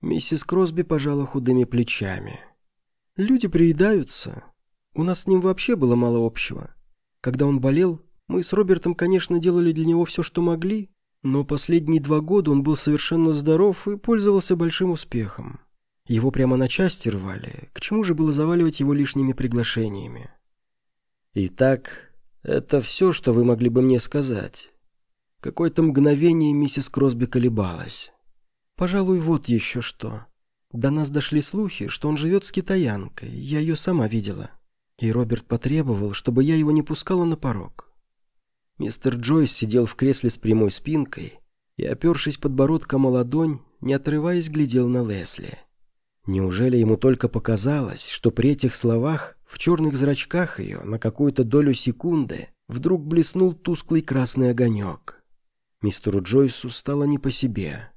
Speaker 1: Миссис Кросби пожала худыми плечами. Люди приедаются. У нас с ним вообще было мало общего. Когда он болел, мы с Робертом, конечно, делали для него все, что могли, но последние два года он был совершенно здоров и пользовался большим успехом. Его прямо на части рвали. К чему же было заваливать его лишними приглашениями?
Speaker 2: «Итак, это все, что вы могли бы мне сказать?» Какое-то мгновение миссис Кросби колебалась.
Speaker 1: «Пожалуй, вот еще что. До нас дошли слухи, что он живет с китаянкой. Я ее сама видела. И Роберт потребовал, чтобы я его не пускала на порог».
Speaker 2: Мистер Джойс сидел в кресле с прямой спинкой и, опершись подбородком о ладонь, не отрываясь, глядел на Лесли.
Speaker 1: Неужели ему только показалось, что при этих словах в черных зрачках ее на какую-то долю секунды вдруг блеснул тусклый красный огонек? Мистеру Джойсу стало не по себе.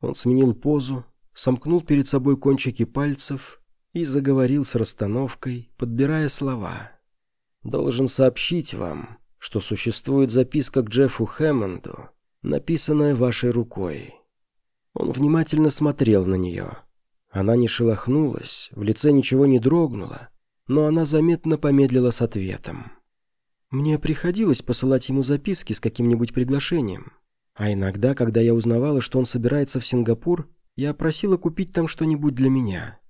Speaker 1: Он сменил позу, сомкнул перед собой кончики пальцев и заговорил с расстановкой, подбирая слова. «Должен сообщить вам, что существует записка к Джеффу Хэммонду, написанная вашей рукой». Он внимательно смотрел на нее. Она не шелохнулась, в лице ничего не дрогнуло, но она заметно помедлила с ответом. «Мне приходилось посылать ему записки с каким-нибудь приглашением. А иногда, когда я узнавала, что он собирается в Сингапур, я просила купить там что-нибудь для меня.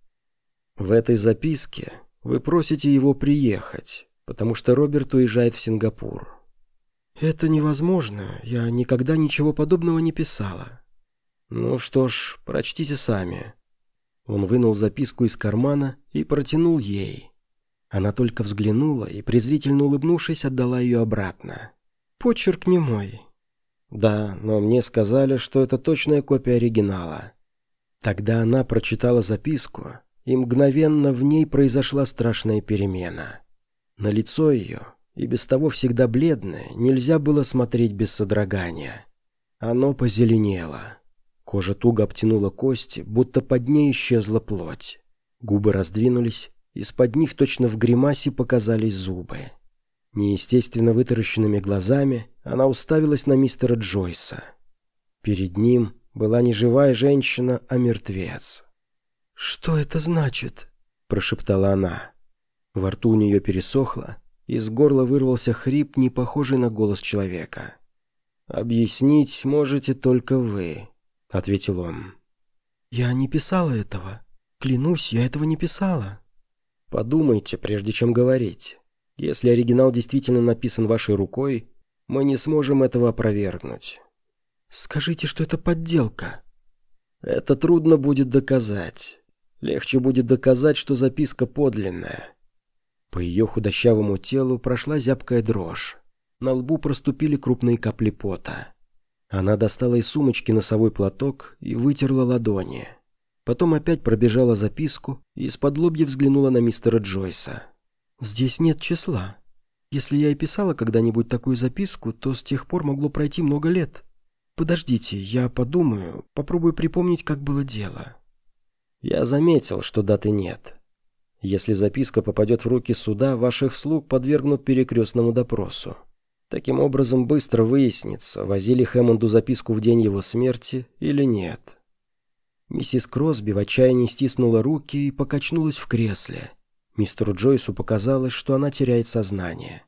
Speaker 1: В этой записке вы просите его приехать, потому что Роберт уезжает в Сингапур. Это невозможно, я никогда ничего подобного не писала. Ну что ж, прочтите сами. Он вынул записку из кармана и протянул ей. Она только взглянула и, презрительно улыбнувшись, отдала ее обратно. «Почерк не мой». «Да, но мне сказали, что это точная копия оригинала». Тогда она прочитала записку, и мгновенно в ней произошла страшная перемена. На лицо ее, и без того всегда бледное, нельзя было смотреть без содрогания. Оно позеленело. Кожа туго обтянула кости, будто под ней исчезла плоть. Губы раздвинулись, из-под них точно в гримасе показались зубы. Неестественно вытаращенными глазами она уставилась на мистера Джойса. Перед ним была не живая женщина, а мертвец. «Что это значит?» – прошептала она. Во рту у нее пересохло, из горла вырвался хрип, не похожий на голос человека. «Объяснить можете только вы», — ответил он. «Я не писала этого. Клянусь, я этого не писала». «Подумайте, прежде чем говорить. Если оригинал действительно написан вашей рукой, мы не сможем этого опровергнуть. «Скажите, что это подделка». «Это трудно будет доказать. Легче будет доказать, что записка подлинная». По ее худощавому телу прошла зябкая дрожь. На лбу проступили крупные капли пота. Она достала из сумочки носовой платок и вытерла ладони. Потом опять пробежала записку и из-под лобья взглянула на мистера Джойса. «Здесь нет числа. Если я и писала когда-нибудь такую записку, то с тех пор могло пройти много лет. «Подождите, я подумаю, попробую припомнить, как было дело». «Я заметил, что даты нет. Если записка попадет в руки суда, ваших слуг подвергнут перекрестному допросу. Таким образом, быстро выяснится, возили Хэммонду записку в день его смерти или нет». Миссис Кросби в отчаянии стиснула руки и покачнулась в кресле. Мистеру Джойсу показалось, что она теряет сознание.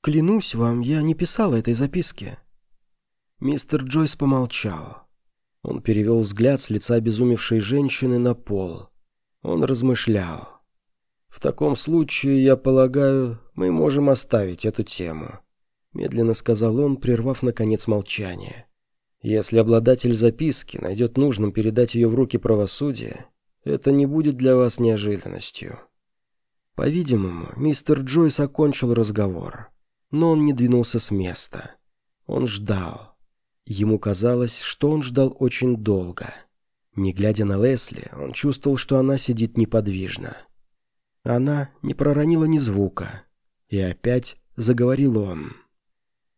Speaker 1: «Клянусь вам, я не писала этой записки», Мистер Джойс помолчал. Он перевел взгляд с лица обезумевшей женщины на пол. Он размышлял. «В таком случае, я полагаю, мы можем оставить эту тему», медленно сказал он, прервав, наконец, молчание. «Если обладатель записки найдет нужным передать ее в руки правосудия, это не будет для вас неожиданностью». По-видимому, мистер Джойс окончил разговор, но он не двинулся с места. Он ждал. Ему казалось, что он ждал очень долго. Не глядя на Лесли, он чувствовал, что она сидит неподвижно. Она не проронила ни звука. И опять заговорил он.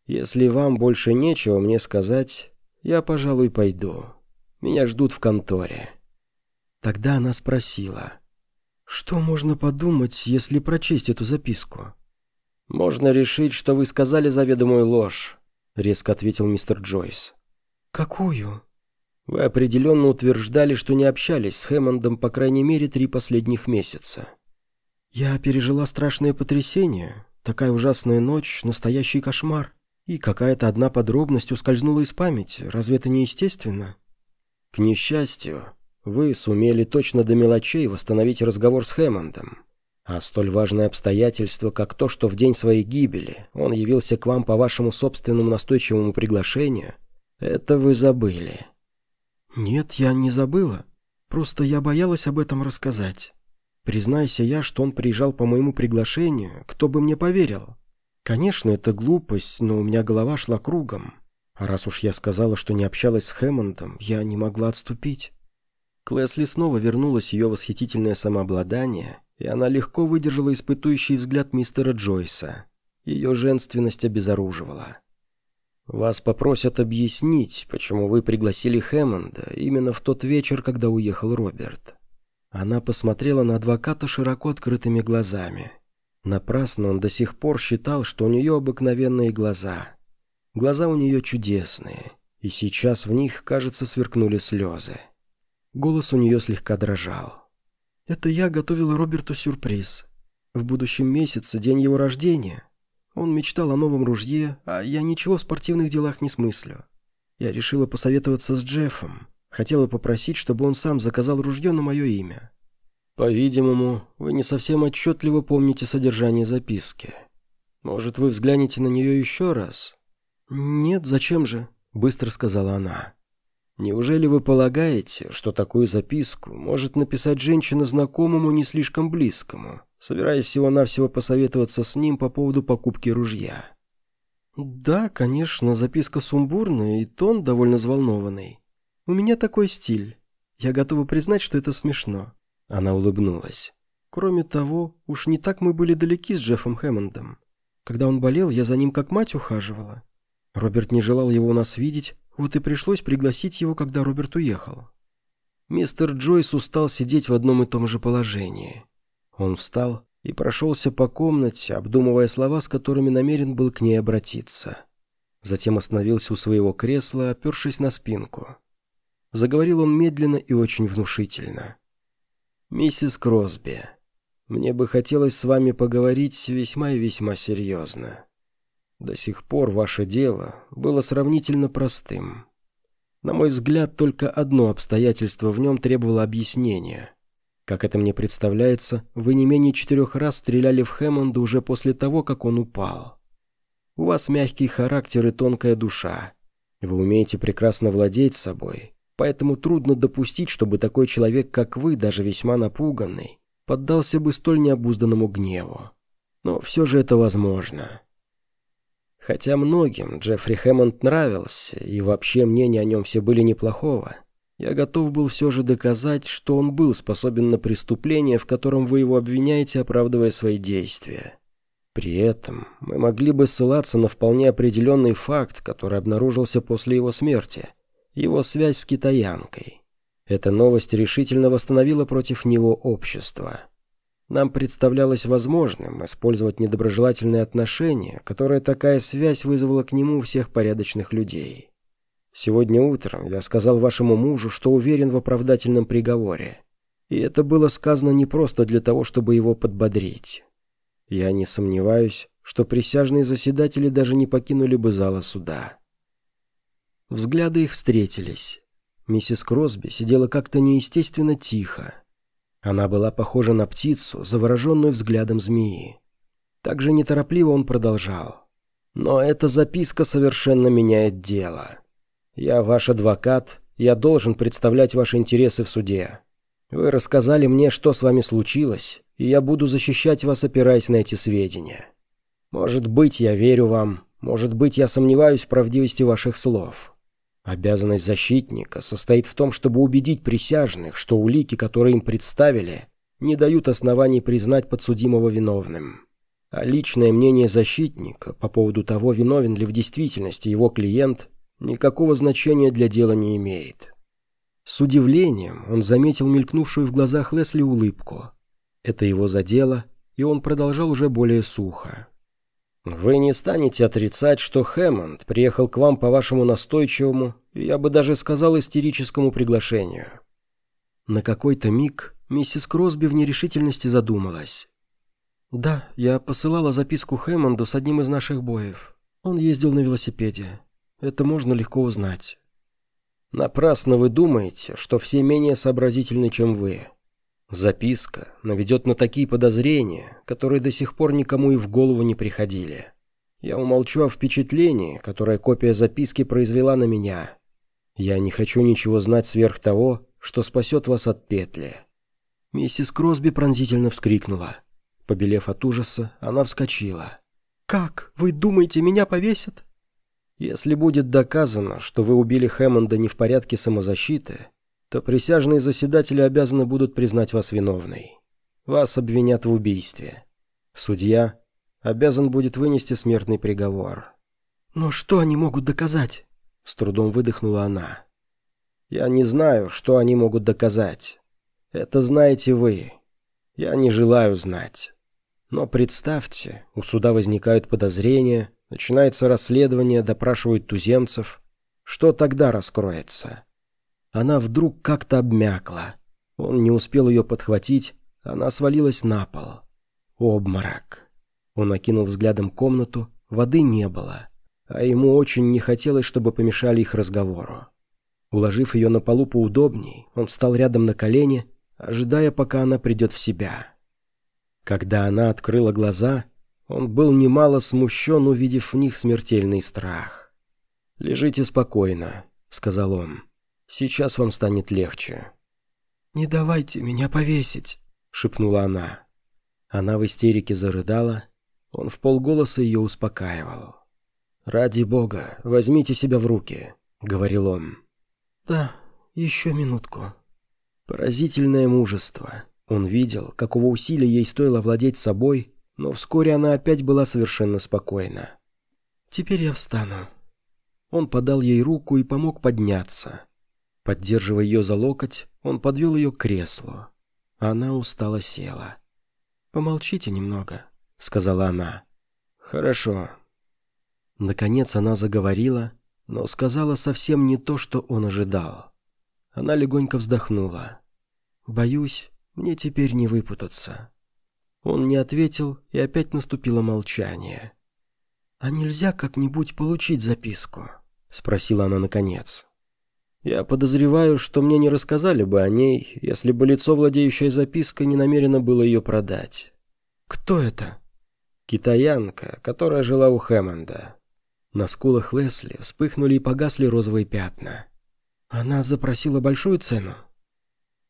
Speaker 1: «Если вам больше нечего мне сказать, я, пожалуй, пойду. Меня ждут в конторе». Тогда она спросила, «Что можно подумать, если прочесть эту записку?» «Можно решить, что вы сказали заведомую ложь. — резко ответил мистер Джойс. «Какую?» «Вы определенно утверждали, что не общались с Хэммондом по крайней мере три последних месяца». «Я пережила страшное потрясение. Такая ужасная ночь, настоящий кошмар. И какая-то одна подробность ускользнула из памяти. Разве это не естественно?» «К несчастью, вы сумели точно до мелочей восстановить разговор с Хэммондом. А столь важное обстоятельство, как то, что в день своей гибели он явился к вам по вашему собственному настойчивому приглашению, это вы забыли. Нет, я не забыла. Просто я боялась об этом рассказать. Признайся я, что он приезжал по моему приглашению, кто бы мне поверил? Конечно, это глупость, но у меня голова шла кругом. А раз уж я сказала, что не общалась с Хэммондом, я не могла отступить. К Лесли снова вернулось ее восхитительное самообладание, и она легко выдержала испытующий взгляд мистера Джойса. Ее женственность обезоруживала. «Вас попросят объяснить, почему вы пригласили Хэммонда именно в тот вечер, когда уехал Роберт». Она посмотрела на адвоката широко открытыми глазами. Напрасно он до сих пор считал, что у нее обыкновенные глаза. Глаза у нее чудесные, и сейчас в них, кажется, сверкнули слезы. Голос у нее слегка дрожал. «Это я готовила Роберту сюрприз. В будущем месяце, день его рождения. Он мечтал о новом ружье, а я ничего в спортивных делах не смыслю. Я решила посоветоваться с Джеффом. Хотела попросить, чтобы он сам заказал ружье на мое имя. По-видимому, вы не совсем отчетливо помните содержание записки. Может, вы взглянете на нее еще раз? Нет, зачем же? Быстро сказала она. Неужели вы полагаете, что такую записку может написать женщина знакомому не слишком близкому, собираясь всего-навсего посоветоваться с ним по поводу покупки ружья? Да, конечно, записка сумбурная и тон довольно взволнованный. У меня такой стиль. Я готова признать, что это смешно. Она улыбнулась. Кроме того, уж не так мы были далеки с Джеффом Хэммондом. Когда он болел, я за ним как мать ухаживала. Роберт не желал его у нас видеть, вот и пришлось пригласить его, когда Роберт уехал. Мистер Джойс устал сидеть в одном и том же положении. Он встал и прошелся по комнате, обдумывая слова, с которыми намерен был к ней обратиться. Затем остановился у своего кресла, опершись на спинку. Заговорил он медленно и очень внушительно. «Миссис Кросби, мне бы хотелось с вами поговорить весьма и весьма серьезно. До сих пор ваше дело было сравнительно простым. На мой взгляд, только одно обстоятельство в нем требовало объяснения. Как это мне представляется, вы не менее четырех раз стреляли в Хэммонда уже после того, как он упал. У вас мягкий характер и тонкая душа. Вы умеете прекрасно владеть собой, поэтому трудно допустить, чтобы такой человек, как вы, даже весьма напуганный, поддался бы столь необузданному гневу. Но все же это возможно. Хотя многим Джеффри Хэммонд нравился, и вообще мнения о нем все были неплохого, я готов был все же доказать, что он был способен на преступление, в котором вы его обвиняете, оправдывая свои действия. При этом мы могли бы ссылаться на вполне определенный факт, который обнаружился после его смерти – его связь с китаянкой. Эта новость решительно восстановила против него общество. Нам представлялось возможным использовать недоброжелательные отношения, которые такая связь вызвала к нему всех порядочных людей. Сегодня утром я сказал вашему мужу, что уверен в оправдательном приговоре. И это было сказано не просто для того, чтобы его подбодрить. Я не сомневаюсь, что присяжные заседатели даже не покинули бы зала суда. Взгляды их встретились. Миссис Кросби сидела как-то неестественно тихо. Она была похожа на птицу, завороженную взглядом змеи. Так же неторопливо он продолжал. «Но эта записка совершенно меняет дело. Я ваш адвокат, я должен представлять ваши интересы в суде. Вы рассказали мне, что с вами случилось, и я буду защищать вас, опираясь на эти сведения. Может быть, я верю вам, может быть, я сомневаюсь в правдивости ваших слов. Обязанность защитника состоит в том, чтобы убедить присяжных, что улики, которые им представили, не дают оснований признать подсудимого виновным. А личное мнение защитника по поводу того, виновен ли в действительности его клиент, никакого значения для дела не имеет. С удивлением он заметил мелькнувшую в глазах Лесли улыбку. Это его задело, и он продолжал уже более сухо. Вы не станете отрицать, что Хэммонд приехал к вам по вашему настойчивому, я бы даже сказал, истерическому приглашению. На какой-то миг миссис Кросби в нерешительности задумалась. «Да, я посылала записку Хэммонду с одним из наших боев. Он ездил на велосипеде. Это можно легко узнать». «Напрасно вы думаете, что все менее сообразительны, чем вы. Записка наведет на такие подозрения, которые до сих пор никому и в голову не приходили. Я умолчу о впечатлении, которое копия записки произвела на меня. Я не хочу ничего знать сверх того, что спасет вас от петли». Миссис Кросби пронзительно вскрикнула. Побелев от ужаса, она вскочила. «Как? Вы думаете, меня повесят?» «Если будет доказано, что вы убили Хэммонда не в порядке самозащиты, то присяжные заседатели обязаны будут признать вас виновной. Вас обвинят в убийстве. Судья обязан будет вынести смертный приговор.
Speaker 2: «Но что они могут доказать?» — с трудом выдохнула она.
Speaker 1: «Я не знаю, что они могут доказать. Это знаете вы. Я не желаю знать. Но представьте, у суда возникают подозрения, начинается расследование, допрашивают туземцев. Что тогда раскроется?» Она вдруг как-то обмякла. Он не успел ее подхватить, она свалилась на пол. Обморок. Он окинул взглядом комнату, воды не было, а ему очень не хотелось, чтобы помешали их разговору. Уложив ее на полу поудобней, он встал рядом на колени, ожидая, пока она придет в себя. Когда она открыла глаза, он был немало смущен, увидев в них смертельный страх. «Лежите спокойно», — сказал он. «Сейчас вам станет легче».
Speaker 2: «Не давайте меня повесить», — шепнула она.
Speaker 1: Она в истерике зарыдала, он в полголоса ее успокаивал. «Ради бога, возьмите себя в руки», — говорил он.
Speaker 2: «Да, еще минутку».
Speaker 1: Поразительное мужество. Он видел, какого усилия ей стоило владеть собой, но вскоре она опять была совершенно спокойна.
Speaker 2: «Теперь я встану».
Speaker 1: Он подал ей руку и помог подняться. Поддерживая ее за локоть, он подвел ее к креслу. Она устало села.
Speaker 2: «Помолчите немного», — сказала она.
Speaker 1: «Хорошо». Наконец она заговорила, но сказала совсем не то, что он ожидал. Она легонько вздохнула. «Боюсь, мне теперь не выпутаться». Он не ответил, и опять наступило молчание.
Speaker 2: «А нельзя как-нибудь получить записку?» — спросила она наконец.
Speaker 1: «Я подозреваю, что мне не рассказали бы о ней, если бы лицо, владеющее запиской, не намерено было ее продать».
Speaker 2: «Кто это?»
Speaker 1: «Китаянка, которая жила у Хэммонда». На скулах Лесли вспыхнули и погасли розовые пятна.
Speaker 2: «Она запросила большую цену?»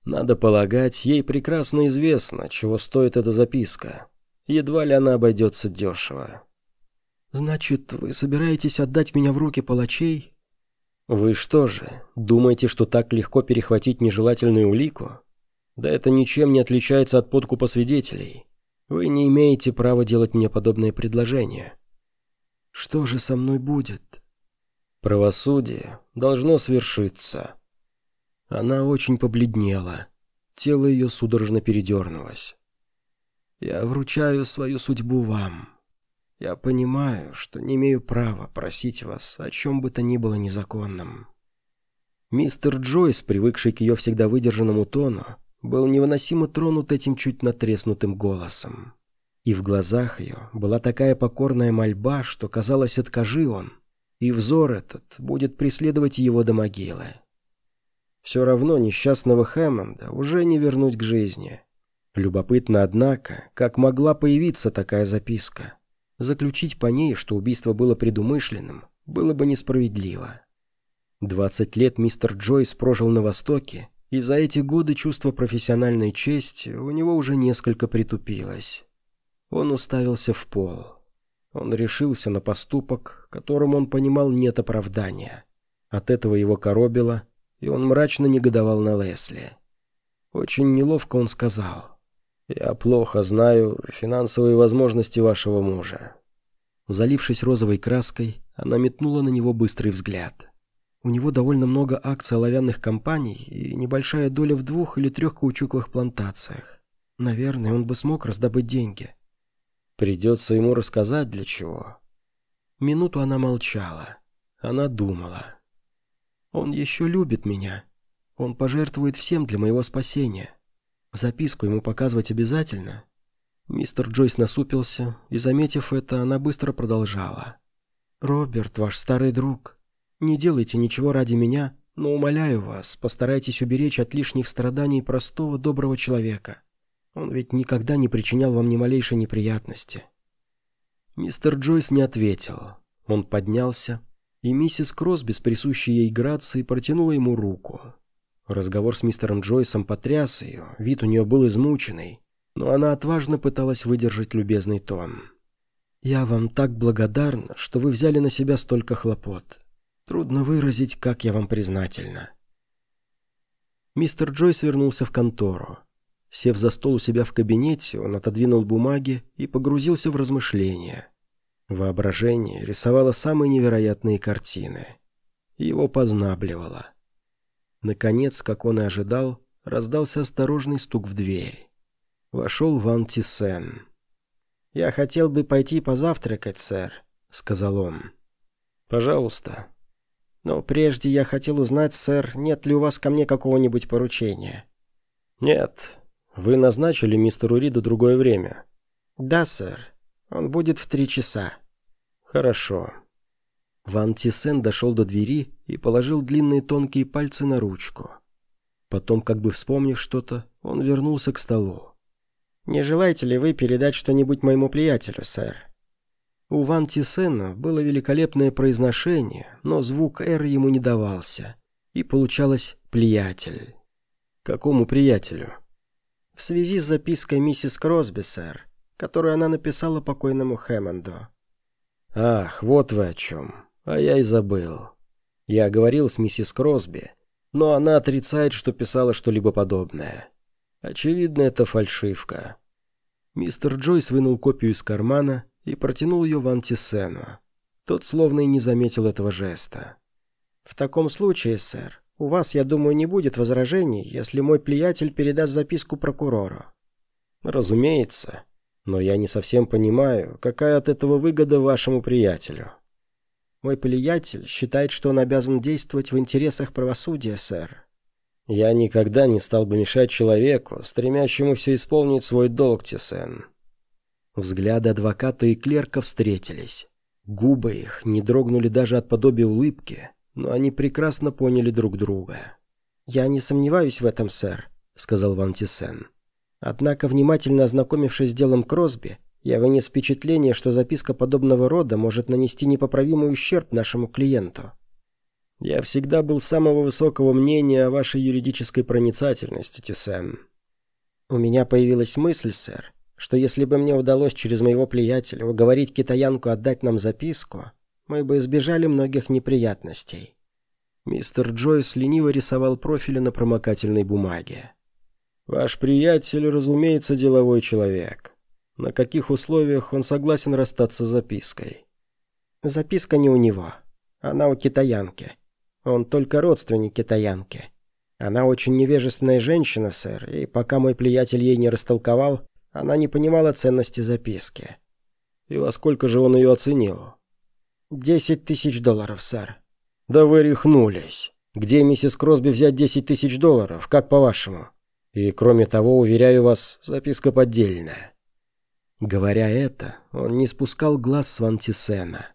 Speaker 1: «Надо полагать, ей прекрасно известно, чего стоит эта записка. Едва ли она обойдется дешево».
Speaker 2: «Значит, вы собираетесь отдать меня в руки палачей
Speaker 1: «Вы что же, думаете, что так легко перехватить нежелательную улику? Да это ничем не отличается от подкупа свидетелей. Вы не имеете права делать мне подобные предложения».
Speaker 2: «Что же со мной будет?»
Speaker 1: «Правосудие должно свершиться». Она очень побледнела. Тело ее судорожно передернулось.
Speaker 2: «Я вручаю свою судьбу вам». Я понимаю, что не имею права просить вас о чем бы то ни было незаконном».
Speaker 1: Мистер Джойс, привыкший к ее всегда выдержанному тону, был невыносимо тронут этим чуть натреснутым голосом. И в глазах ее была такая покорная мольба, что казалось, откажи он, и взор этот будет преследовать его до могилы. Все равно несчастного Хэммонда уже не вернуть к жизни. Любопытно, однако, как могла появиться такая записка. Заключить по ней, что убийство было предумышленным, было бы несправедливо. Двадцать лет мистер Джойс прожил на Востоке, и за эти годы чувство профессиональной чести у него уже несколько притупилось. Он уставился в пол. Он решился на поступок, которым он понимал нет оправдания. От этого его коробило, и он мрачно негодовал на Лесли. Очень неловко он сказал. «Я плохо знаю финансовые возможности вашего мужа». Залившись розовой краской, она метнула на него быстрый взгляд. У него довольно много акций оловянных компаний и небольшая доля в двух или трех каучуковых плантациях. Наверное, он бы смог раздобыть деньги. Придется ему рассказать, для чего. Минуту она молчала. Она думала. «Он еще любит меня. Он пожертвует всем для моего спасения. Записку ему показывать обязательно?» Мистер Джойс насупился, и, заметив это, она быстро продолжала. «Роберт, ваш старый друг, не делайте ничего ради меня, но, умоляю вас, постарайтесь уберечь от лишних страданий простого доброго человека. Он ведь никогда не причинял вам ни малейшей неприятности». Мистер Джойс не ответил. Он поднялся, и миссис Кросби с присущей ей грацией протянула ему руку. Разговор с мистером Джойсом потряс ее, вид у нее был измученный, но она отважно пыталась выдержать любезный тон. «Я вам так благодарна, что вы взяли на себя столько хлопот. Трудно выразить, как я вам признательна». Мистер Джойс вернулся в контору. Сев за стол у себя в кабинете, он отодвинул бумаги и погрузился в размышления. Воображение рисовало самые невероятные картины. Его познабливало. Наконец, как он и ожидал, раздался осторожный стук в дверь. Вошел Ван Тисен.
Speaker 2: «Я хотел бы пойти позавтракать, сэр», — сказал он.
Speaker 1: «Пожалуйста».
Speaker 2: «Но прежде я хотел узнать, сэр, нет ли у вас ко мне какого-нибудь поручения?»
Speaker 1: «Нет. Вы назначили мистеру Риду другое время?»
Speaker 2: «Да, сэр. Он будет в три часа».
Speaker 1: «Хорошо». Ван Тисен дошел до двери и положил длинные тонкие пальцы на ручку. Потом, как бы вспомнив что-то, он вернулся к столу.
Speaker 2: «Не желаете ли вы передать что-нибудь моему приятелю, сэр?»
Speaker 1: У Ван Тисена было великолепное произношение, но звук «р» ему не давался, и получалось «приятель». «Какому приятелю?»
Speaker 2: «В связи с запиской миссис Кросби, сэр, которую она написала покойному Хэммонду».
Speaker 1: «Ах, вот вы о чем. А я и забыл. Я говорил с миссис Кросби, но она отрицает, что писала что-либо подобное. Очевидно, это фальшивка. Мистер Джойс вынул копию из кармана и протянул ее Ван Тисену. Тот словно и не заметил этого жеста.
Speaker 2: «В таком случае, сэр, у вас, я думаю, не будет возражений, если мой приятель передаст записку прокурору».
Speaker 1: «Разумеется. Но я не совсем понимаю, какая от этого выгода вашему приятелю».
Speaker 2: «Мой приятель считает, что он обязан действовать в интересах правосудия, сэр.
Speaker 1: Я никогда не стал бы мешать человеку, стремящемуся исполнить свой долг, Тесен. Взгляды адвоката и клерка встретились. Губы их не дрогнули даже от подобия улыбки, но они прекрасно поняли друг друга.
Speaker 2: «Я не сомневаюсь в этом, сэр», — сказал Ван Тисен. «Однако, внимательно ознакомившись с делом Кросби, я вынес впечатление, что записка подобного рода может нанести непоправимый ущерб нашему клиенту».
Speaker 1: Я всегда был самого высокого мнения о вашей юридической проницательности, Тисен.
Speaker 2: У меня появилась мысль, сэр, что если бы мне удалось через моего приятеля уговорить китаянку отдать нам записку, мы бы избежали многих неприятностей.
Speaker 1: Мистер Джойс лениво рисовал профили на промокательной бумаге. «Ваш приятель, разумеется, деловой человек. На каких условиях он согласен расстаться с запиской?»
Speaker 2: «Записка не у него. Она у китаянки. Он только родственник китаянки. Она очень невежественная женщина, сэр, и пока мой приятель ей не растолковал, она не понимала ценности записки.
Speaker 1: И во сколько же он ее оценил?
Speaker 2: Десять тысяч долларов, сэр.
Speaker 1: Да вы рехнулись. Где миссис Кросби взять десять тысяч долларов, как по-вашему? И кроме того, уверяю вас, записка поддельная. Говоря это, он не спускал глаз с Вантисена.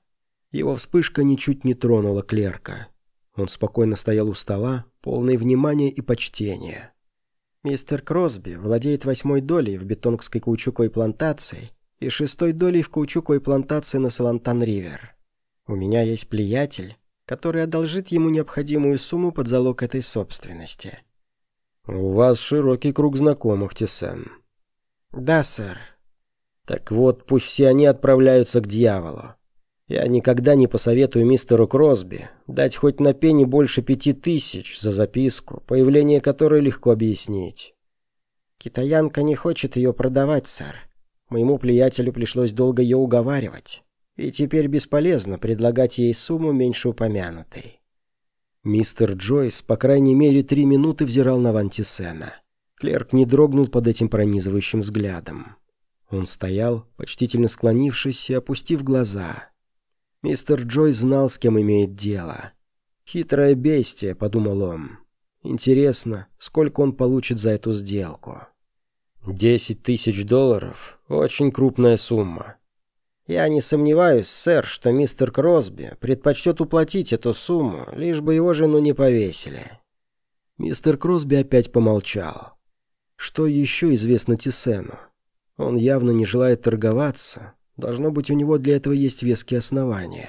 Speaker 1: Его вспышка ничуть не тронула клерка. Он спокойно стоял у стола, полный внимания и почтения.
Speaker 2: «Мистер Кросби владеет восьмой долей в бетонгской каучуковой плантации и шестой долей в каучуковой плантации на Салантан-Ривер. У меня есть приятель, который одолжит ему необходимую сумму под залог этой собственности».
Speaker 1: «У вас широкий круг знакомых, Тесен».
Speaker 2: «Да, сэр».
Speaker 1: «Так вот, пусть все они отправляются к дьяволу. Я никогда не посоветую мистеру Кросби дать хоть на пени больше пяти тысяч за записку, появление которой легко объяснить.
Speaker 2: Китаянка не хочет ее продавать, сэр. Моему приятелю пришлось долго ее уговаривать. И теперь бесполезно предлагать ей сумму меньше упомянутой.
Speaker 1: Мистер Джойс, по крайней мере, три минуты взирал на Вантисена. Клерк не дрогнул под этим пронизывающим взглядом. Он стоял, почтительно склонившись и опустив глаза. Мистер Джой знал, с кем имеет дело. «Хитрое бестие», — подумал он. «Интересно, сколько он получит за эту сделку?» «Десять тысяч долларов — очень крупная сумма».
Speaker 2: «Я не сомневаюсь, сэр, что мистер Кросби предпочтет уплатить эту сумму, лишь бы его жену не повесили».
Speaker 1: Мистер Кросби опять помолчал. Что еще известно Тисену? Он явно не желает торговаться, Должно быть, у него для этого есть веские основания.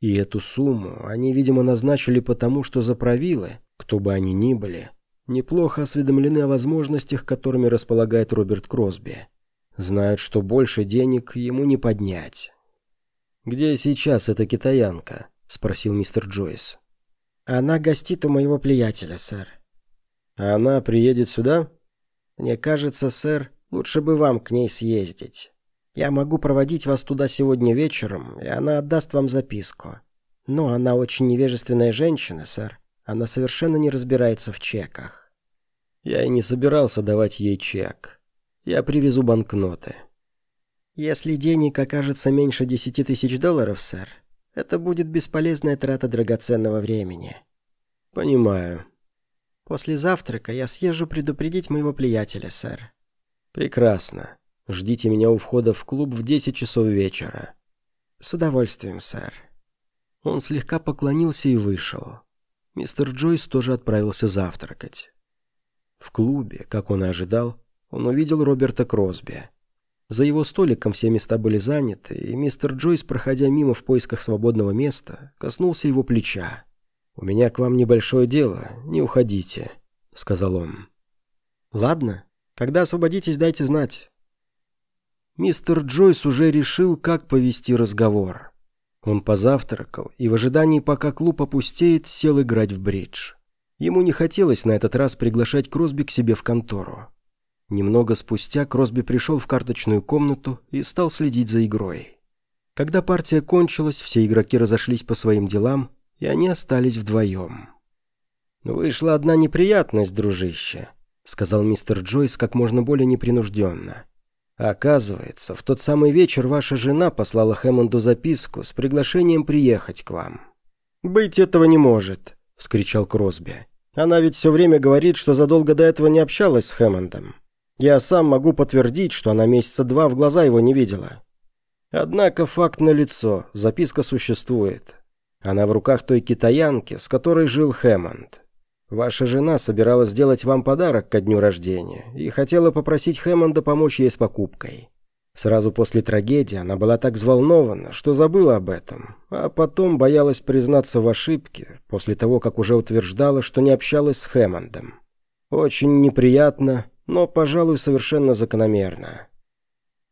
Speaker 1: И эту сумму они, видимо, назначили потому, что заправилы, кто бы они ни были, неплохо осведомлены о возможностях, которыми располагает Роберт Кросби. Знают, что больше денег ему не поднять. «Где сейчас эта китаянка?» – спросил мистер Джойс.
Speaker 2: «Она гостит у моего приятеля, сэр». Она приедет сюда? Мне кажется, сэр, лучше бы вам к ней съездить. Я могу проводить вас туда сегодня вечером, и она отдаст вам записку. Но она очень невежественная женщина, сэр. Она совершенно не разбирается в чеках.
Speaker 1: Я и не собирался давать ей чек. Я привезу банкноты.
Speaker 2: Если денег окажется меньше десяти тысяч долларов, сэр, это будет бесполезная трата драгоценного времени.
Speaker 1: Понимаю.
Speaker 2: После завтрака я съезжу предупредить моего приятеля, сэр.
Speaker 1: Прекрасно. Ждите меня у входа в клуб в 10 часов вечера.
Speaker 2: С удовольствием, сэр.
Speaker 1: Он слегка поклонился и вышел. Мистер Джойс тоже отправился завтракать. В клубе, как он и ожидал, он увидел Роберта Кросби. За его столиком все места были заняты, и мистер Джойс, проходя мимо в поисках свободного места, коснулся его плеча. «У меня к вам небольшое дело, не уходите», — сказал он.
Speaker 2: «Ладно, когда освободитесь, дайте знать».
Speaker 1: Мистер Джойс уже решил, как повести разговор. Он позавтракал и в ожидании, пока клуб опустеет, сел играть в бридж. Ему не хотелось на этот раз приглашать Кросби к себе в контору. Немного спустя Кросби пришел в карточную комнату и стал следить за игрой. Когда партия кончилась, все игроки разошлись по своим делам, и они остались вдвоем.
Speaker 2: «Вышла одна неприятность, дружище», — сказал мистер Джойс как можно более непринужденно. Оказывается, в тот самый вечер ваша жена послала Хэммонду записку с приглашением приехать к вам.
Speaker 1: «Быть этого не может», — вскричал Кросби. «Она ведь все время говорит, что задолго до этого не общалась с Хэммондом. Я сам могу подтвердить, что она месяца два в глаза его не видела. Однако факт налицо, записка существует. Она в руках той китаянки, с которой жил Хэммонд. Ваша жена собиралась сделать вам подарок ко дню рождения и хотела попросить Хэммонда помочь ей с покупкой. Сразу после трагедии она была так взволнована, что забыла об этом, а потом боялась признаться в ошибке, после того, как уже утверждала, что не общалась с Хэммондом. Очень неприятно, но, пожалуй, совершенно закономерно.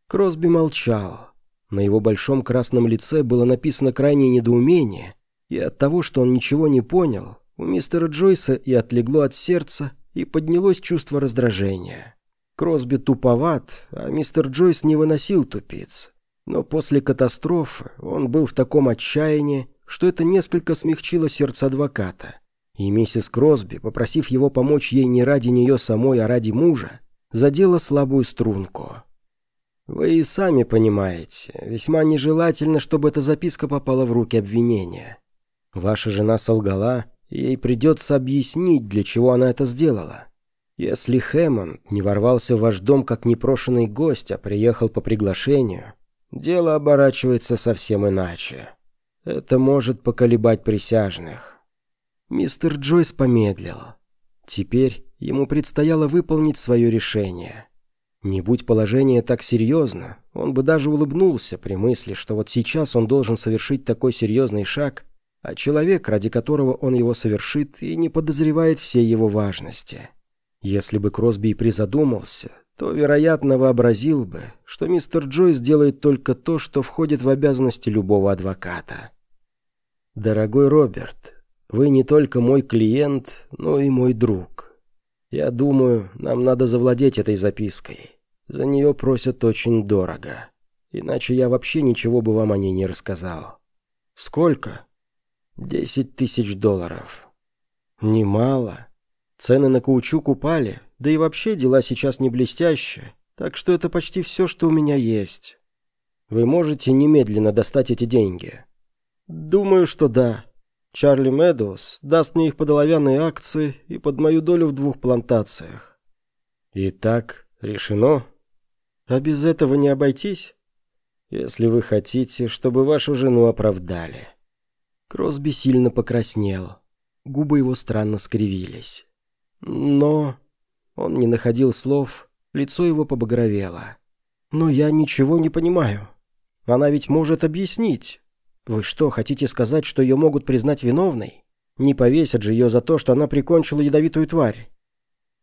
Speaker 1: Кросби молчал. На его большом красном лице было написано крайнее недоумение, и от того, что он ничего не понял, у мистера Джойса и отлегло от сердца, и поднялось чувство раздражения. Кросби туповат, а мистер Джойс не выносил тупиц. Но после катастрофы он был в таком отчаянии, что это несколько смягчило сердце адвоката. И миссис Кросби, попросив его помочь ей не ради нее самой, а ради мужа, задела слабую струнку. Вы и сами понимаете, весьма нежелательно, чтобы эта записка попала в руки обвинения. Ваша жена солгала, Ей придется объяснить, для чего она это сделала. Если Хэммонд не ворвался в ваш дом как непрошенный гость, а приехал по приглашению, дело оборачивается совсем иначе. Это может поколебать присяжных. Мистер Джойс помедлил. Теперь ему предстояло выполнить свое решение. Не будь положение так серьезно, он бы даже улыбнулся при мысли, что вот сейчас он должен совершить такой серьезный шаг, а человек, ради которого он его совершит, и не подозревает всей его важности. Если бы Кросби и призадумался, то, вероятно, вообразил бы, что мистер Джойс делает только то, что входит в обязанности любого адвоката. «Дорогой Роберт, вы не только мой клиент, но и мой друг. Я думаю, нам надо завладеть этой запиской. За нее просят очень дорого. Иначе я вообще ничего бы вам о ней не рассказал». «Сколько?» Десять тысяч долларов. Немало. Цены на каучук упали, да и вообще дела сейчас не блестящие, так что это почти все, что у меня есть. Вы можете немедленно достать эти деньги? Думаю, что да. Чарли Мэдоуз даст мне их под акции и под мою долю в двух плантациях. Итак, решено? А без этого не обойтись? Если вы хотите, чтобы вашу жену оправдали. Кросби сильно покраснел. Губы его странно скривились. Но... Он не находил слов, лицо его побагровело. «Но я ничего не понимаю. Она ведь может объяснить. Вы что, хотите сказать, что ее могут признать виновной? Не повесят же ее за то, что она прикончила ядовитую тварь?»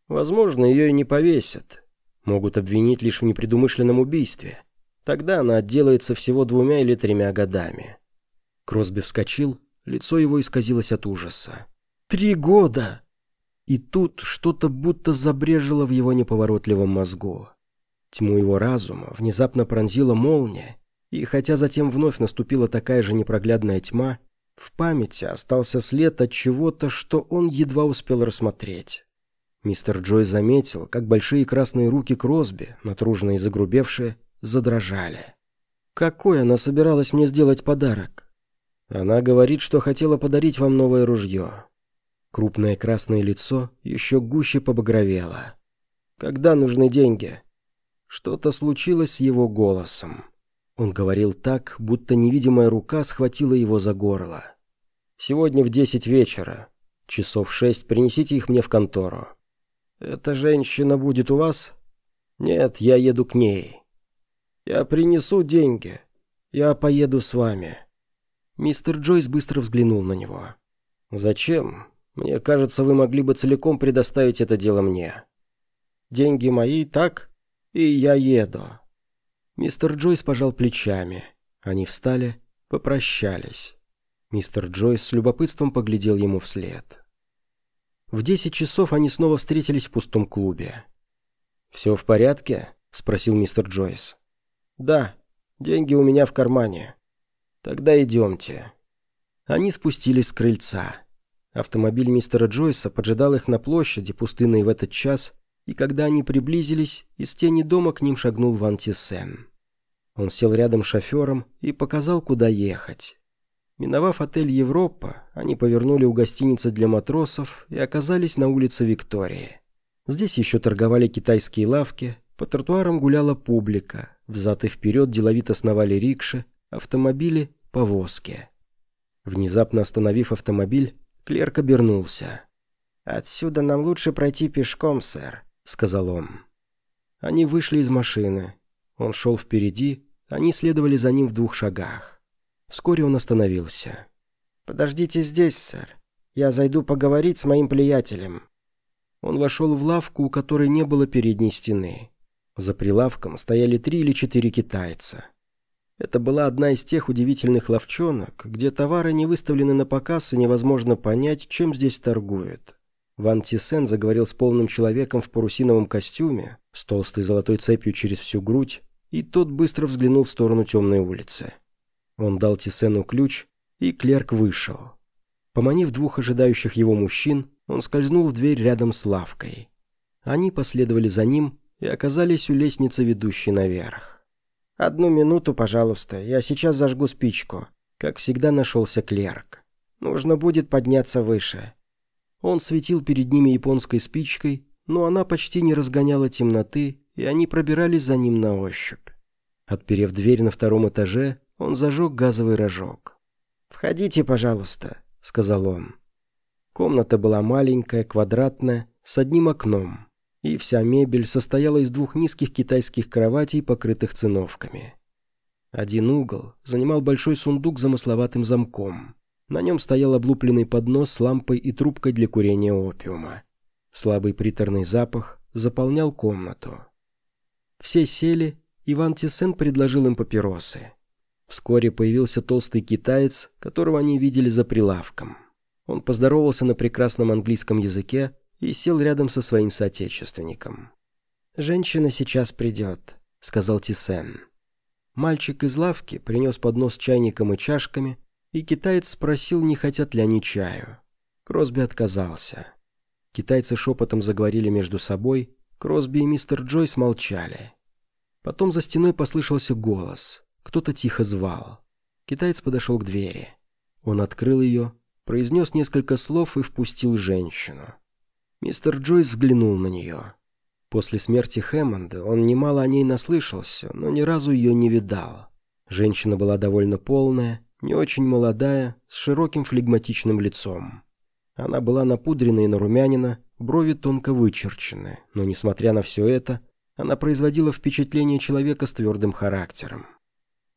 Speaker 1: «Возможно, ее и не повесят. Могут обвинить лишь в непредумышленном убийстве. Тогда она отделается всего двумя или тремя годами. Кросби вскочил, лицо его исказилось от ужаса. «Три года!» И тут что-то будто забрежило в его неповоротливом мозгу. Тьму его разума внезапно пронзила молния, и хотя затем вновь наступила такая же непроглядная тьма, в памяти остался след от чего-то, что он едва успел рассмотреть. Мистер Джой заметил, как большие красные руки Кросби, натруженные и загрубевшие, задрожали. «Какой она собиралась мне сделать подарок?» «Она говорит, что хотела подарить вам новое ружье». Крупное красное лицо еще гуще побагровело. «Когда нужны деньги?» Что-то случилось с его голосом. Он говорил так, будто невидимая рука схватила его за горло. «Сегодня в десять вечера. Часов шесть принесите их мне в контору». «Эта женщина будет у вас?» «Нет, я еду к ней». «Я принесу деньги. Я поеду с вами». Мистер Джойс быстро взглянул на него. «Зачем? Мне кажется, вы могли бы целиком предоставить это дело мне. Деньги мои, так? И я еду». Мистер Джойс пожал плечами. Они встали, попрощались. Мистер Джойс с любопытством поглядел ему вслед. В десять часов они снова встретились в пустом клубе. «Все в порядке?» – спросил мистер Джойс. «Да, деньги у меня в кармане». «Тогда идемте». Они спустились с крыльца. Автомобиль мистера Джойса поджидал их на площади, пустынной в этот час, и когда они приблизились, из тени дома к ним шагнул Ван Тисен. Он сел рядом с шофером и показал, куда ехать. Миновав отель «Европа», они повернули у гостиницы для матросов и оказались на улице Виктории. Здесь еще торговали китайские лавки, по тротуарам гуляла публика, взад и вперед деловито сновали рикши, автомобили, повозки. Внезапно остановив автомобиль, клерк обернулся. «Отсюда нам лучше пройти пешком, сэр», — сказал он. Они вышли из машины. Он шел впереди, они следовали за ним в двух шагах. Вскоре он остановился. «Подождите здесь, сэр. Я зайду поговорить с моим приятелем». Он вошел в лавку, у которой не было передней стены. За прилавком стояли три или четыре китайца. Это была одна из тех удивительных ловчонок, где товары не выставлены на показ и невозможно понять, чем здесь торгуют. Ван Тисен заговорил с полным человеком в парусиновом костюме, с толстой золотой цепью через всю грудь, и тот быстро взглянул в сторону темной улицы. Он дал Тисену ключ, и клерк вышел. Поманив двух ожидающих его мужчин, он скользнул в дверь рядом с лавкой. Они последовали за ним и оказались у лестницы, ведущей наверх. «Одну минуту, пожалуйста, я сейчас зажгу спичку». Как всегда нашелся клерк. «Нужно будет подняться выше. Он светил перед ними японской спичкой, но она почти не разгоняла темноты, и они пробирались за ним на ощупь. Отперев дверь на втором этаже, он зажег газовый рожок. «Входите, пожалуйста», — сказал он. Комната была маленькая, квадратная, с одним окном, и вся мебель состояла из двух низких китайских кроватей, покрытых циновками. Один угол занимал большой сундук с замысловатым замком. На нем стоял облупленный поднос с лампой и трубкой для курения опиума. Слабый приторный запах заполнял комнату. Все сели, Иван Тисен предложил им папиросы. Вскоре появился толстый китаец, которого они видели за прилавком. Он поздоровался на прекрасном английском языке и сел рядом со своим соотечественником. «Женщина сейчас придет», — сказал Тисен. Мальчик из лавки принес поднос с чайником и чашками, и китаец спросил, не хотят ли они чаю. Кросби отказался. Китайцы шепотом заговорили между собой, Кросби и мистер Джойс молчали. Потом за стеной послышался голос. Кто-то тихо звал. Китаец подошел к двери. Он открыл ее, произнес несколько слов и впустил женщину. Мистер Джойс взглянул на нее. После смерти Хэммонда он немало о ней наслышался, но ни разу ее не видал. Женщина была довольно полная, не очень молодая, с широким флегматичным лицом. Она была напудрена и нарумянина, брови тонко вычерчены, но, несмотря на все это, она производила впечатление человека с твердым характером.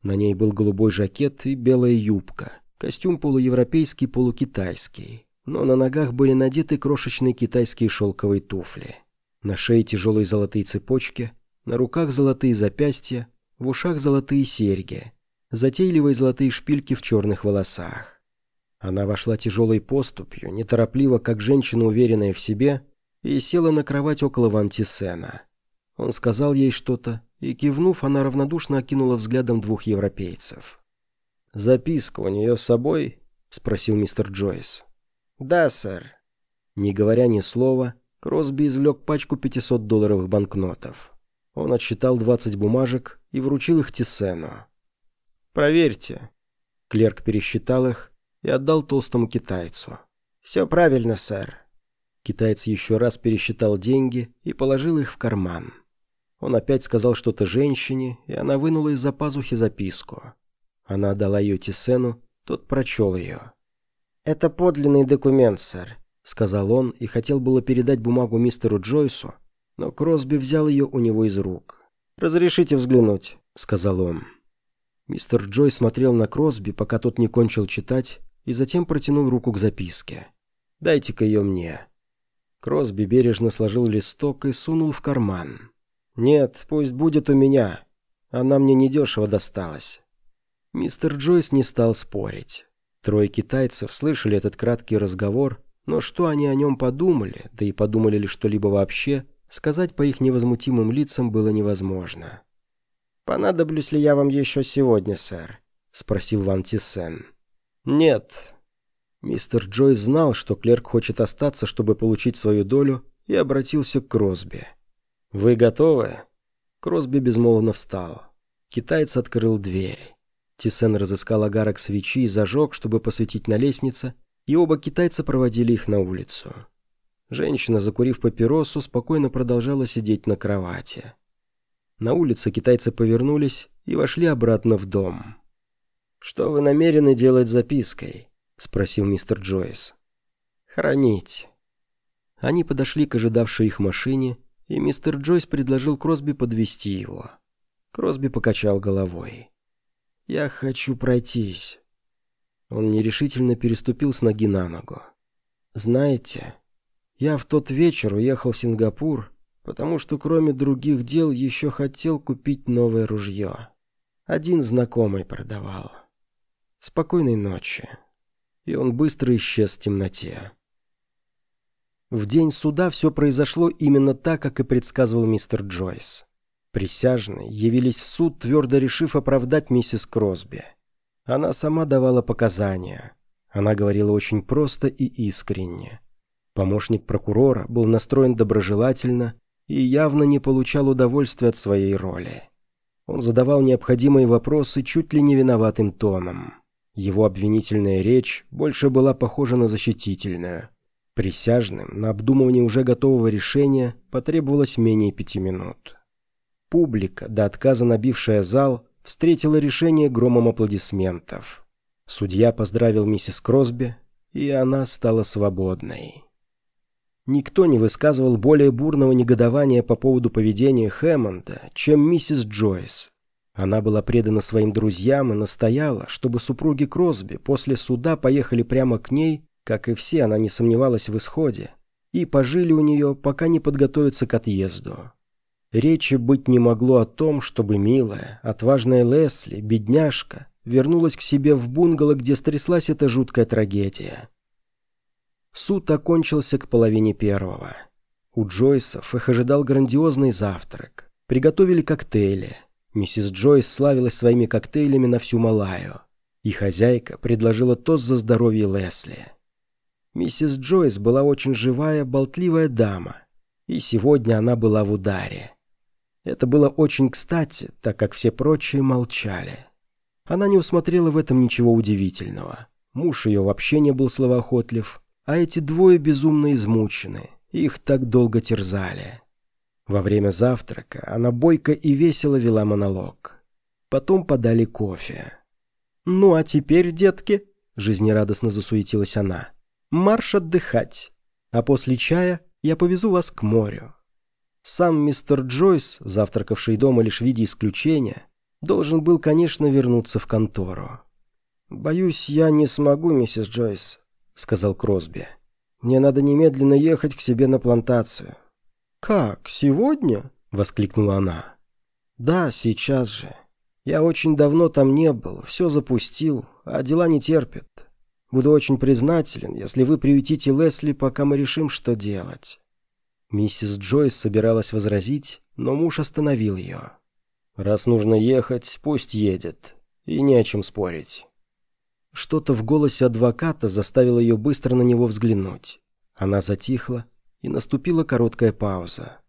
Speaker 1: На ней был голубой жакет и белая юбка, костюм полуевропейский, полукитайский, но на ногах были надеты крошечные китайские шелковые туфли. На шее тяжелые золотые цепочки, на руках золотые запястья, в ушах золотые серьги – затейливые золотые шпильки в черных волосах. Она вошла тяжелой поступью, неторопливо, как женщина, уверенная в себе, и села на кровать около Вантисена. Он сказал ей что-то, и, кивнув, она равнодушно окинула взглядом двух европейцев. «Записка у нее с собой?» — спросил мистер Джойс.
Speaker 2: «Да, сэр».
Speaker 1: Не говоря ни слова, Кросби извлек пачку 500-долларовых банкнотов. Он отсчитал 20 бумажек и вручил их Тиссену. «Проверьте». Клерк пересчитал их и отдал толстому китайцу.
Speaker 2: «Все правильно, сэр».
Speaker 1: Китаец еще раз пересчитал деньги и положил их в карман. Он опять сказал что-то женщине, и она вынула из-за пазухи записку. Она отдала ее Тисену, тот прочел ее.
Speaker 2: «Это подлинный документ, сэр», —
Speaker 1: сказал он и хотел было передать бумагу мистеру Джойсу, но Кросби взял ее у него из рук.
Speaker 2: «Разрешите взглянуть», —
Speaker 1: сказал он. Мистер Джой смотрел на Кросби, пока тот не кончил читать, и затем протянул руку к записке. «Дайте-ка ее мне». Кросби бережно сложил листок и сунул в карман.
Speaker 2: «Нет, пусть будет у меня. Она мне недешево досталась».
Speaker 1: Мистер Джойс не стал спорить. Трое китайцев слышали этот краткий разговор, но что они о нем подумали, да и подумали ли что-либо вообще, сказать по их невозмутимым лицам было невозможно.
Speaker 2: «Понадоблюсь ли я вам еще сегодня, сэр?» — спросил Ван Тиссен.
Speaker 1: «Нет». Мистер Джойс знал, что клерк хочет остаться, чтобы получить свою долю, и обратился к Кросби. «Вы готовы?» Кросби безмолвно встал. Китаец открыл дверь. Тисен разыскал огарок свечи и зажег, чтобы посветить на лестнице, и оба китайца проводили их на улицу. Женщина, закурив папиросу, спокойно продолжала сидеть на кровати. На улице китайцы повернулись и вошли обратно в дом. «Что вы намерены делать запиской?» — спросил мистер Джойс.
Speaker 2: «Хранить».
Speaker 1: Они подошли к ожидавшей их машине и мистер Джойс предложил Кросби подвести его. Кросби покачал головой.
Speaker 2: «Я хочу пройтись».
Speaker 1: Он нерешительно переступил с ноги на ногу.
Speaker 2: «Знаете, я в тот вечер уехал в Сингапур, потому что кроме других дел еще хотел купить новое ружье. Один знакомый продавал. Спокойной ночи».
Speaker 1: И он быстро исчез в темноте. В день суда все произошло именно так, как и предсказывал мистер Джойс. Присяжные явились в суд, твердо решив оправдать миссис Кросби. Она сама давала показания. Она говорила очень просто и искренне. Помощник прокурора был настроен доброжелательно и явно не получал удовольствия от своей роли. Он задавал необходимые вопросы чуть ли не виноватым тоном. Его обвинительная речь больше была похожа на защитительную. Присяжным на обдумывание уже готового решения потребовалось менее пяти минут. Публика, до отказа набившая зал, встретила решение громом аплодисментов. Судья поздравил миссис Кросби, и она стала свободной. Никто не высказывал более бурного негодования по поводу поведения Хэммонда, чем миссис Джойс. Она была предана своим друзьям и настояла, чтобы супруги Кросби после суда поехали прямо к ней как и все, она не сомневалась в исходе. И пожили у нее, пока не подготовятся к отъезду. Речи быть не могло о том, чтобы милая, отважная Лесли, бедняжка, вернулась к себе в бунгало, где стряслась эта жуткая трагедия. Суд окончился к половине первого. У Джойсов их ожидал грандиозный завтрак. Приготовили коктейли. Миссис Джойс славилась своими коктейлями на всю Малаю. И хозяйка предложила тост за здоровье Лесли. Миссис Джойс была очень живая, болтливая дама, и сегодня она была в ударе. Это было очень кстати, так как все прочие молчали. Она не усмотрела в этом ничего удивительного. Муж ее вообще не был словоохотлив, а эти двое безумно измучены, их так долго терзали. Во время завтрака она бойко и весело вела монолог. Потом подали кофе. «Ну а теперь, детки», — жизнерадостно засуетилась она, — марш отдыхать, а после чая я повезу вас к морю». Сам мистер Джойс, завтракавший дома лишь в виде исключения, должен был, конечно, вернуться в контору.
Speaker 2: «Боюсь, я не смогу, миссис Джойс», — сказал Кросби. «Мне надо немедленно ехать к себе на плантацию».
Speaker 1: «Как, сегодня?» — воскликнула она.
Speaker 2: «Да, сейчас же. Я очень давно там не был, все запустил, а дела не терпят. Буду очень признателен, если вы приютите Лесли, пока мы решим, что делать».
Speaker 1: Миссис Джойс собиралась возразить, но муж остановил ее.
Speaker 2: «Раз нужно ехать, пусть едет. И не о чем спорить».
Speaker 1: Что-то в голосе адвоката заставило ее быстро на него взглянуть. Она затихла, и наступила короткая пауза.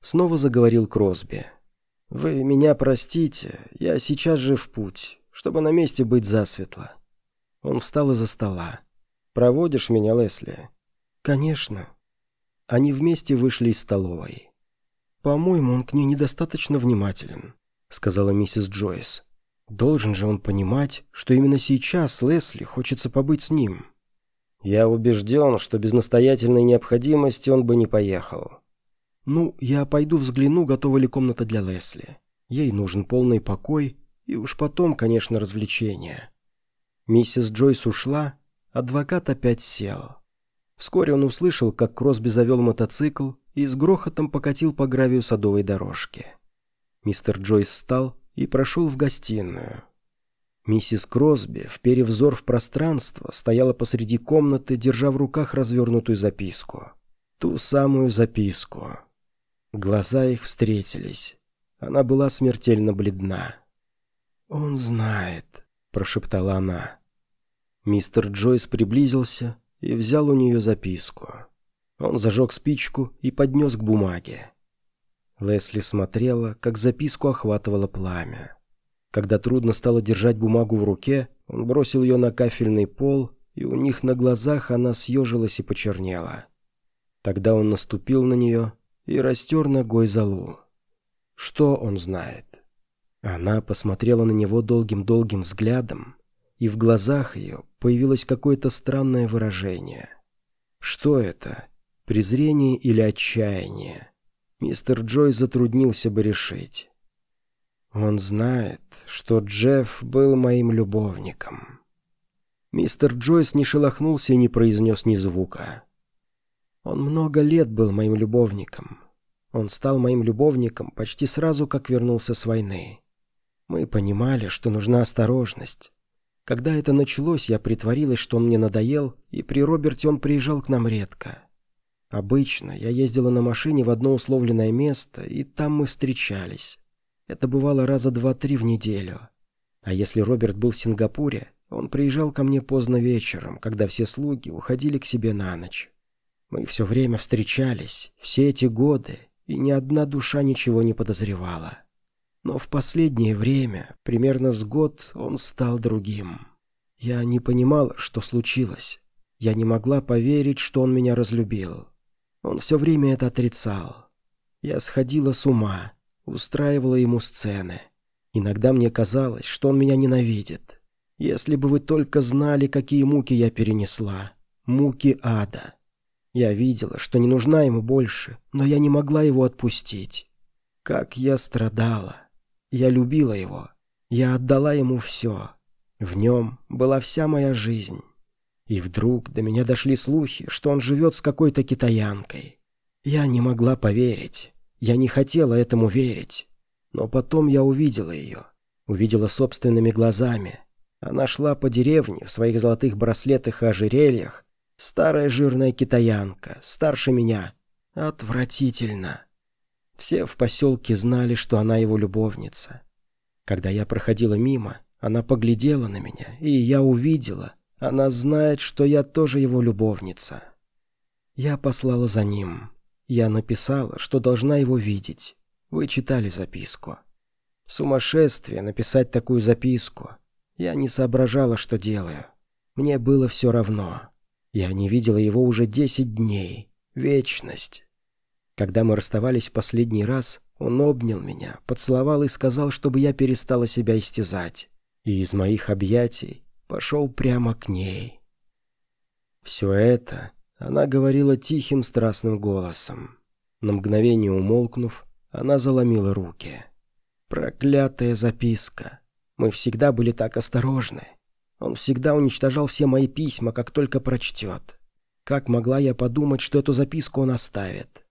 Speaker 1: Снова заговорил Кросби.
Speaker 2: «Вы меня простите, я сейчас же в путь, чтобы на месте быть засветло».
Speaker 1: Он встал из-за стола.
Speaker 2: «Проводишь меня, Лесли?»
Speaker 1: «Конечно». Они вместе вышли из столовой. «По-моему, он к ней недостаточно внимателен», — сказала миссис Джойс. «Должен же он понимать, что именно сейчас Лесли хочется побыть с ним».
Speaker 2: «Я убежден, что без настоятельной необходимости он бы не поехал».
Speaker 1: «Ну, я пойду взгляну, готова ли комната для Лесли. Ей нужен полный покой, и уж потом, конечно, развлечения». Миссис Джойс ушла, адвокат опять сел. Вскоре он услышал, как Кросби завел мотоцикл и с грохотом покатил по гравию садовой дорожки. Мистер Джойс встал и прошел в гостиную. Миссис Кросби, вперев взор в пространство, стояла посреди комнаты, держа в руках развернутую записку. Ту самую записку. Глаза их встретились. Она была смертельно бледна. «Он знает», — прошептала она. Мистер Джойс приблизился и взял у нее записку. Он зажег спичку и поднес к бумаге. Лесли смотрела, как записку охватывало пламя. Когда трудно стало держать бумагу в руке, он бросил ее на кафельный пол, и у них на глазах она съежилась и почернела. Тогда он наступил на нее и растер ногой залу. Что он знает? Она посмотрела на него долгим-долгим взглядом, и в глазах ее появилось какое-то странное выражение. Что это? Презрение или отчаяние? Мистер Джой затруднился бы решить. Он знает, что Джефф был моим любовником. Мистер Джойс не шелохнулся и не произнес ни звука. Он много лет был моим любовником. Он стал моим любовником почти сразу, как вернулся с войны. Мы понимали, что нужна осторожность. Когда это началось, я притворилась, что он мне надоел, и при Роберте он приезжал к нам редко. Обычно я ездила на машине в одно условленное место, и там мы встречались. Это бывало раза два-три в неделю. А если Роберт был в Сингапуре, он приезжал ко мне поздно вечером, когда все слуги уходили к себе на ночь. Мы все время встречались, все эти годы, и ни одна душа ничего не подозревала. Но в последнее время, примерно с год, он стал другим. Я не понимала, что случилось. Я не могла поверить, что он меня разлюбил. Он все время это отрицал. Я сходила с ума, устраивала ему сцены. Иногда мне казалось, что он меня ненавидит. Если бы вы только знали, какие муки я перенесла. Муки ада. Я видела, что не нужна ему больше, но я не могла его отпустить. Как я страдала. Я любила его. Я отдала ему все. В нем была вся моя жизнь. И вдруг до меня дошли слухи, что он живет с какой-то китаянкой. Я не могла поверить. Я не хотела этому верить. Но потом я увидела ее. Увидела собственными глазами. Она шла по деревне в своих золотых браслетах и ожерельях. Старая жирная китаянка, старше меня. Отвратительно. Все в поселке знали, что она его любовница. Когда я проходила мимо, она поглядела на меня, и я увидела, она знает, что я тоже его любовница. Я послала за ним. Я написала, что должна его видеть. Вы читали записку. Сумасшествие написать такую записку. Я не соображала, что делаю. Мне было все равно. Я не видела его уже десять дней. Вечность. Когда мы расставались в последний раз, он обнял меня, поцеловал и сказал, чтобы я перестала себя истязать. И из моих объятий пошел прямо к ней. Все это она говорила тихим страстным голосом. На мгновение умолкнув, она заломила руки. Проклятая записка. Мы всегда были так осторожны. Он всегда уничтожал все мои письма, как только прочтет. Как могла я подумать, что эту записку он оставит?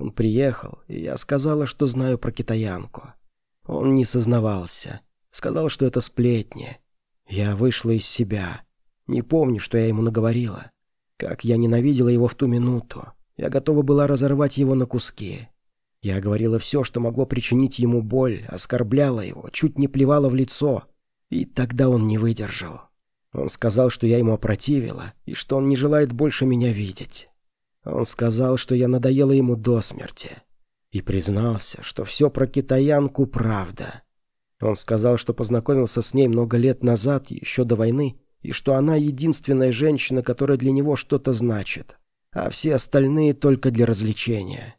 Speaker 1: Он приехал, и я сказала, что знаю про китаянку. Он не сознавался. Сказал, что это сплетни. Я вышла из себя.
Speaker 2: Не помню, что я ему наговорила. Как я ненавидела его в ту минуту. Я готова была разорвать его на куски. Я говорила все, что могло причинить ему боль, оскорбляла его, чуть не плевала в лицо. И тогда он не выдержал. Он сказал, что я ему опротивила, и что он не желает больше меня видеть. Он сказал, что я надоела ему до смерти. И признался, что все про китаянку правда. Он сказал, что познакомился с ней много лет назад, еще до войны, и что она единственная женщина, которая для него что-то значит, а все остальные только для развлечения.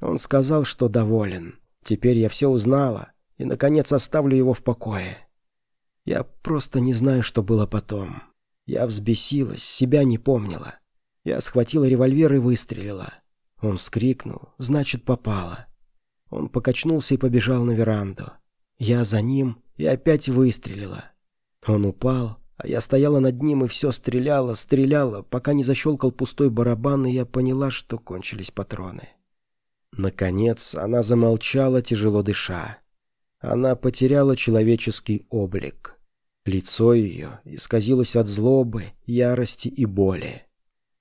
Speaker 2: Он сказал, что доволен. Теперь я все узнала, и, наконец, оставлю его в покое. Я просто не знаю, что было потом. Я взбесилась, себя не помнила. Я схватила револьвер и выстрелила. Он вскрикнул, значит, попало. Он покачнулся и побежал на веранду. Я за ним и опять выстрелила. Он упал, а я стояла над ним и все стреляла, стреляла, пока не защелкал пустой барабан, и я поняла, что кончились патроны. Наконец она замолчала, тяжело дыша. Она потеряла человеческий облик. Лицо ее исказилось от злобы, ярости и боли.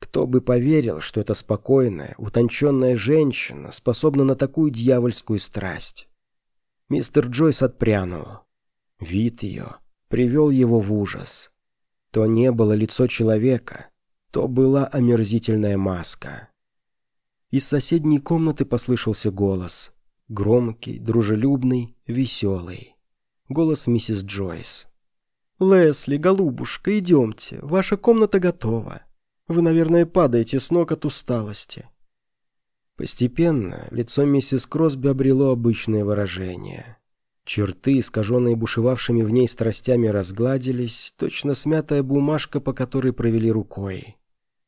Speaker 2: Кто бы поверил, что эта спокойная, утонченная женщина способна на такую дьявольскую страсть? Мистер Джойс отпрянул. Вид ее привел его в ужас. То не было лицо человека, то была омерзительная маска. Из соседней комнаты послышался голос. Громкий, дружелюбный, веселый. Голос миссис Джойс. «Лесли, голубушка, идемте, ваша комната готова». Вы, наверное, падаете с ног от усталости». Постепенно лицо миссис Кросби обрело обычное выражение. Черты, искаженные бушевавшими в ней страстями, разгладились, точно смятая бумажка, по которой провели рукой.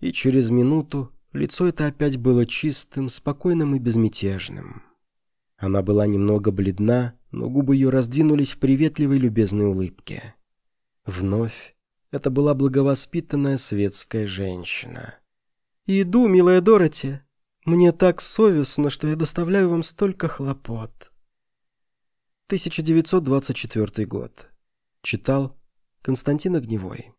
Speaker 2: И через минуту лицо это опять было чистым, спокойным и безмятежным. Она была немного бледна, но губы ее раздвинулись в приветливой любезной улыбке. Вновь это была благовоспитанная светская женщина. «Иду, милая Дороти. Мне так совестно, что я доставляю вам столько хлопот». 1924 год. Читал Константин Огневой.